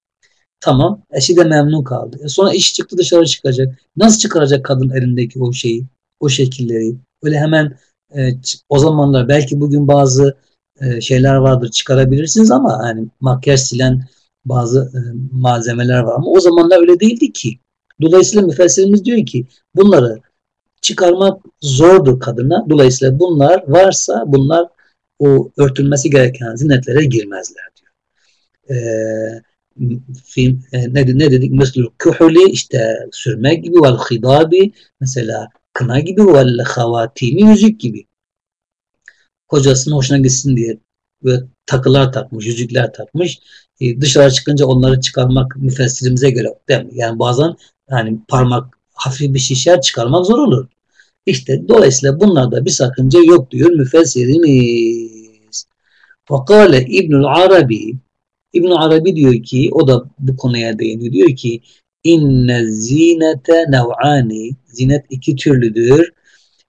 Tamam. Eşi de memnun kaldı. E sonra iş çıktı dışarı çıkacak. Nasıl çıkaracak kadın elindeki o şeyi, o şekilleri? Öyle hemen e, o zamanlar belki bugün bazı e, şeyler vardır çıkarabilirsiniz ama hani makyaj silen bazı e, malzemeler var ama o zamanlar öyle değildi ki. Dolayısıyla müfessirimiz diyor ki bunları çıkarmak zordur kadına. Dolayısıyla bunlar varsa bunlar o örtülmesi gereken zinetlere girmezler diyor. Ee, film e, ne, ne dedik? Mesela kuhuli işte sürmek gibi vel hidabi mesela kına gibi vel havatimi yüzük gibi. Kocasının hoşuna gitsin diye ve takılar takmış, yüzükler takmış. E, dışarı çıkınca onları çıkarmak müfessirimize göre değil mi? Yani bazen yani parmak hafif bir şişer çıkarmak zor olur. İşte dolayısıyla bunlarda bir sakınca yok diyor müfessirimiz. Fakale İbnül Arabi İbn Arabi diyor ki o da bu konuya değiniyor. Diyor ki inne zinete nev'ani zinet iki türlüdür.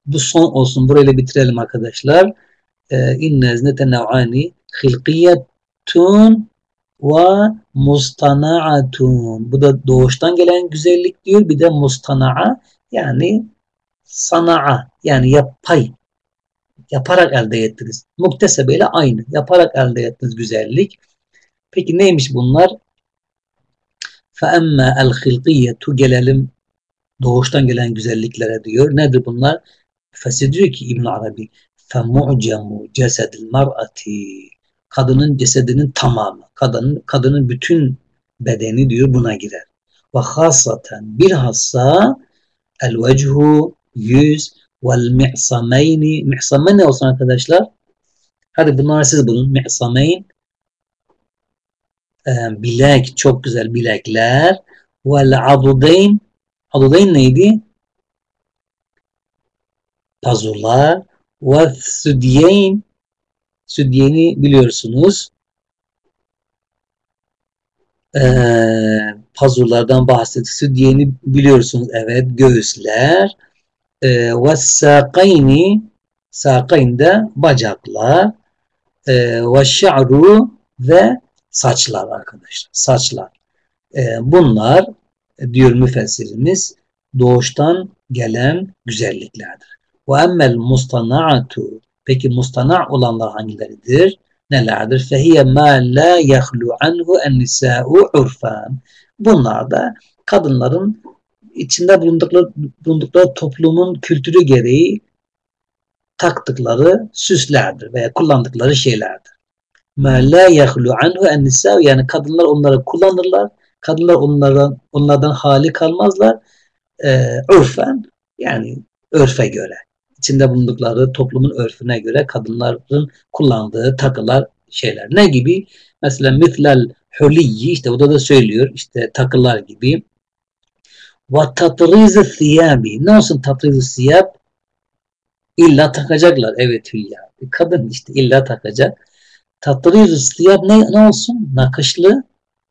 Bu son olsun. Burayla bitirelim arkadaşlar. Ee, inne zinete nev'ani hilkiyetun ve mustana'atun. Bu da doğuştan gelen güzellik diyor. Bir de mustana'a yani sana'a yani yapay yaparak elde ettiniz. Muktesebeyle aynı. Yaparak elde ettiniz güzellik. Peki neymiş bunlar? فَاَمَّا الْخِلْقِيَّةُ Gelelim doğuştan gelen güzelliklere diyor. Nedir bunlar? Fesir diyor ki İbn Arabi فَمُعْجَمُ جَسَدِ الْمَرْأَةِ Kadının cesedinin tamamı, kadının, kadının bütün bedeni diyor buna girer. Ve hasaten bilhassa el vechu yüz vel mi'sameyni mi'sameyn ne olsun arkadaşlar? Hadi bunları siz bulun. Mi'sameyn e, bilek, çok güzel bilekler. Vel adudayn, adudayn neydi? Pazurlar. Ve südyeyn, südyeni biliyorsunuz. Ee, pazurlardan bahsettik. Südyeni biliyorsunuz. Evet, göğüsler. Ee, ve saqayni, saqayn de bacaklar. Ee, ve şa'ru ve Saçlar arkadaşlar. Saçlar. E, bunlar diyor müfessirimiz doğuştan gelen güzelliklerdir. Emmel mustana'atu peki mustana' olanlar hangileridir? Nelerdir? Ma la yahlu anhu en nisa'u urfan. Bunlar da kadınların içinde bulundukları, bulundukları toplumun kültürü gereği taktıkları süslerdir veya kullandıkları şeylerdir ma la yahlu anhu en yani kadınlar onları kullanırlar. Kadınlar onlardan onlardan hali kalmazlar. Ee, örfen yani örfe göre içinde bulundukları toplumun örfüne göre kadınların kullandığı takılar şeyler. Ne gibi? Mesela mitlel huliyi işte burada da söylüyor işte takılar gibi. Ve tatriz thiyabi. Ne olsun tatriz thiyab? İlla takacaklar. Evet Hülya. Kadın işte illa takacak. Tatriz istiyab ne, ne olsun? Nakışlı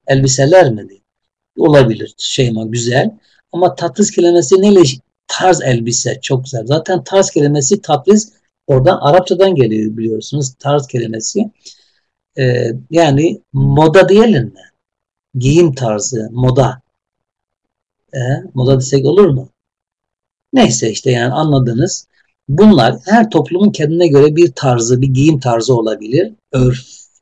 elbiseler mi? Olabilir. Şeyma güzel. Ama tatriz kelimesi neyle? Tarz elbise çok güzel. Zaten tarz kelimesi tatriz oradan Arapçadan geliyor biliyorsunuz. Tarz kelimesi. Ee, yani moda diyelim mi? Giyim tarzı, moda. Ee, moda desek olur mu? Neyse işte yani anladınız. Bunlar her toplumun kendine göre bir tarzı, bir giyim tarzı olabilir. Örf,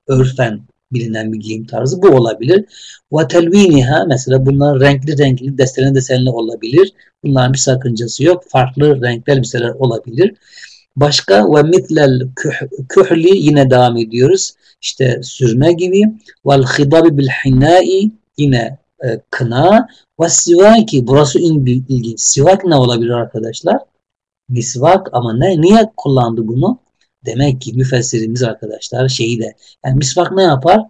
örfen bilinen bir giyim tarzı bu olabilir. Ve telviniha mesela bunlar renkli renkli desenli desenli olabilir. Bunların bir sakıncası yok. Farklı renkli elbiseler olabilir. Başka ve mitlel kühli yine devam ediyoruz. İşte sürme gibi. Vel hidabi bil hinai yine e, kına. Ve sivaki burası ilginç. Sivak ne olabilir arkadaşlar? Misvak ama ne niye kullandı bunu? Demek ki müfessirimiz arkadaşlar şeyi de yani misvak ne yapar?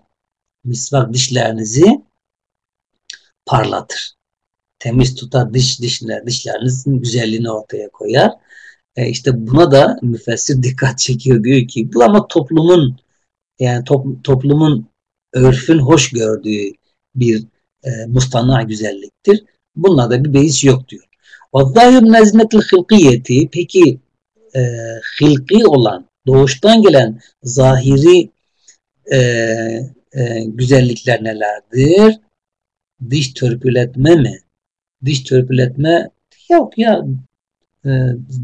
Misvak dişlerinizi parlatır. Temiz tutar diş dişler dişlerinizin güzelliğini ortaya koyar. E işte buna da müfessir dikkat çekiyor diyor ki bu ama toplumun yani top, toplumun örfün hoş gördüğü bir e, mustana güzelliktir. Bununla da bir beis yok diyor. وَالظَّاهِرْ نَزْمَةِ الْخِلْقِيَّةِ Peki e, hilki olan, doğuştan gelen zahiri e, e, güzellikler nelerdir? Diş törpületme mi? Diş törpületme yok ya e,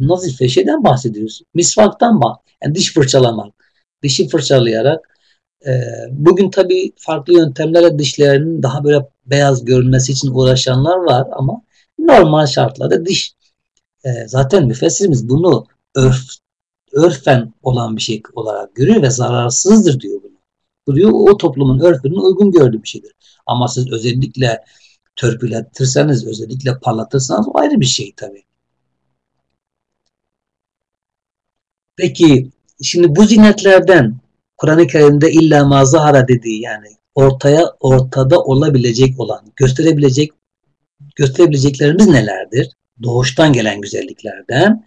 nazife şeyden bahsediyoruz. Misvaktan bak. Yani diş fırçalamak. Dişi fırçalayarak e, bugün tabii farklı yöntemlerle dişlerinin daha böyle beyaz görünmesi için uğraşanlar var ama normal şartlarda diş e, zaten müfessirimiz bunu örf, örfen olan bir şey olarak görüyor ve zararsızdır diyor bunu. Bu diyor o toplumun örfünün uygun gördüğü bir şeydir. Ama siz özellikle törpületirseniz, özellikle parlatırsanız o ayrı bir şey tabii. Peki şimdi bu zinetlerden Kur'an-ı Kerim'de illa mazahara dediği yani ortaya ortada olabilecek olan, gösterebilecek gösterebileceklerimiz nelerdir? Doğuştan gelen güzelliklerden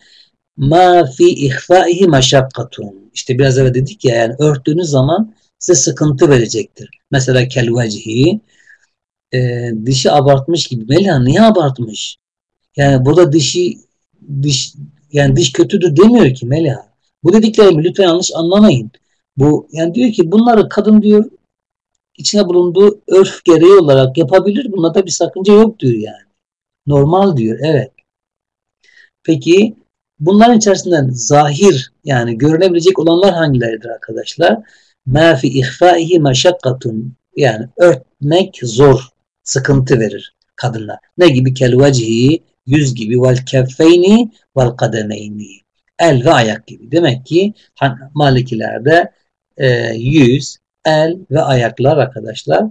ma fi ihfaihi maşakkatun. İşte biraz evvel dedik ya yani örttüğünüz zaman size sıkıntı verecektir. Mesela kelvecihi e, dişi abartmış gibi. Meliha niye abartmış? Yani burada dişi diş yani diş kötüdür demiyor ki Meliha. Bu dediklerimi lütfen yanlış anlamayın. Bu yani diyor ki bunları kadın diyor içine bulunduğu örf gereği olarak yapabilir. Bunda da bir sakınca yok diyor yani. Normal diyor. Evet. Peki bunların içerisinden zahir yani görünebilecek olanlar hangileridir arkadaşlar? Ma fi ihfaihi meşakkatun yani örtmek zor, sıkıntı verir kadınlar. Ne gibi? Kel yüz gibi, vel keffeyni, vel kademeyni. El ve ayak gibi. Demek ki Malikilerde e, yüz, el ve ayaklar arkadaşlar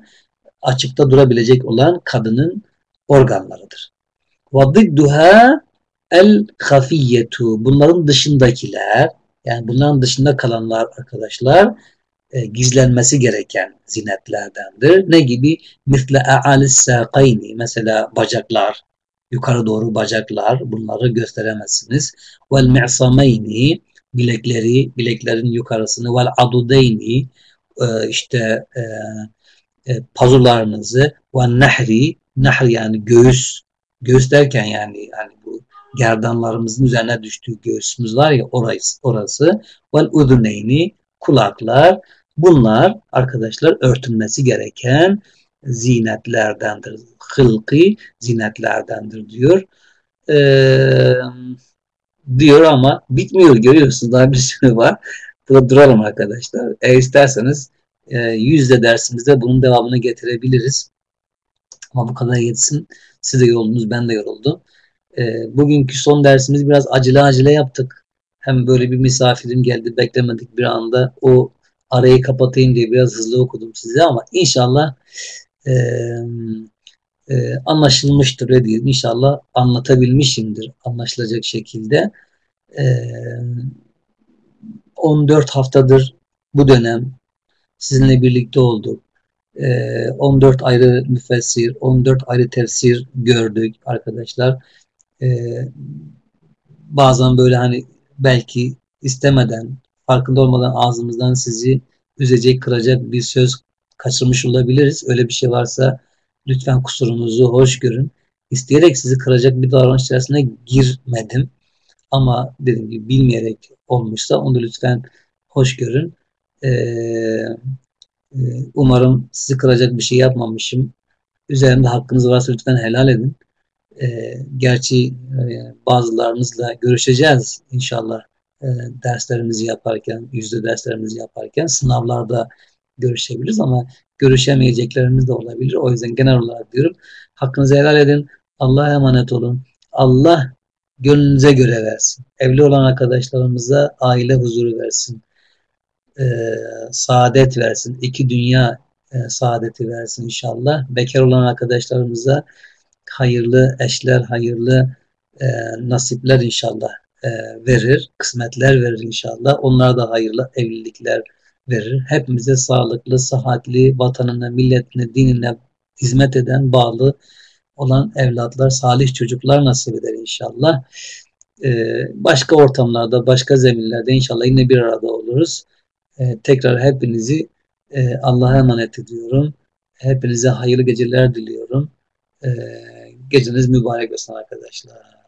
açıkta durabilecek olan kadının organlarıdır. وَضِدُّهَا el hafiyyetu. Bunların dışındakiler yani bunların dışında kalanlar arkadaşlar e, gizlenmesi gereken zinetlerdendir. Ne gibi? Misle a'alis saqayni. Mesela bacaklar, yukarı doğru bacaklar bunları gösteremezsiniz. Vel mi'samayni bilekleri, bileklerin yukarısını vel adudeyni e, işte e, e, pazularınızı ve nehri nahr yani göğüs göğüs derken yani yani bu gerdanlarımızın üzerine düştüğü göğsümüz var ya orası orası vel uduneyni kulaklar bunlar arkadaşlar örtülmesi gereken zinetlerdendir. Hılki zinetlerdendir diyor. Ee, diyor ama bitmiyor görüyorsunuz daha bir sürü var. Duralım arkadaşlar. Eğer isterseniz e, yüzde dersimizde bunun devamını getirebiliriz. Ama bu kadar yetsin. Siz de yoruldunuz, ben de yoruldum. E, bugünkü son dersimiz biraz acele acele yaptık. Hem böyle bir misafirim geldi, beklemedik bir anda. O arayı kapatayım diye biraz hızlı okudum size ama inşallah e, e, anlaşılmıştır ve diyelim. İnşallah anlatabilmişimdir anlaşılacak şekilde. E, 14 haftadır bu dönem sizinle birlikte olduk. 14 ee, ayrı müfessir, 14 ayrı tefsir gördük arkadaşlar. Ee, bazen böyle hani belki istemeden, farkında olmadan ağzımızdan sizi üzecek, kıracak bir söz kaçırmış olabiliriz. Öyle bir şey varsa lütfen kusurunuzu hoş görün. İsteyerek sizi kıracak bir davranış içerisine girmedim. Ama dediğim gibi bilmeyerek olmuşsa onu lütfen hoş görün. Ee, e, umarım sizi kıracak bir şey yapmamışım. Üzerimde hakkınız varsa lütfen helal edin. E, gerçi e, bazılarınızla görüşeceğiz inşallah e, derslerimizi yaparken, yüzde derslerimizi yaparken sınavlarda görüşebiliriz ama görüşemeyeceklerimiz de olabilir. O yüzden genel olarak diyorum hakkınızı helal edin. Allah'a emanet olun. Allah gönlünüze göre versin. Evli olan arkadaşlarımıza aile huzuru versin. E, saadet versin. İki dünya e, saadeti versin inşallah. Bekar olan arkadaşlarımıza hayırlı eşler, hayırlı e, nasipler inşallah e, verir. Kısmetler verir inşallah. Onlar da hayırlı evlilikler verir. Hepimize sağlıklı, sıhhatli, vatanına, milletine, dinine hizmet eden, bağlı olan evlatlar, salih çocuklar nasip eder inşallah. Ee, başka ortamlarda, başka zeminlerde inşallah yine bir arada oluruz. Ee, tekrar hepinizi e, Allah'a emanet ediyorum. Hepinize hayırlı geceler diliyorum. Ee, geceniz mübarek olsun arkadaşlar.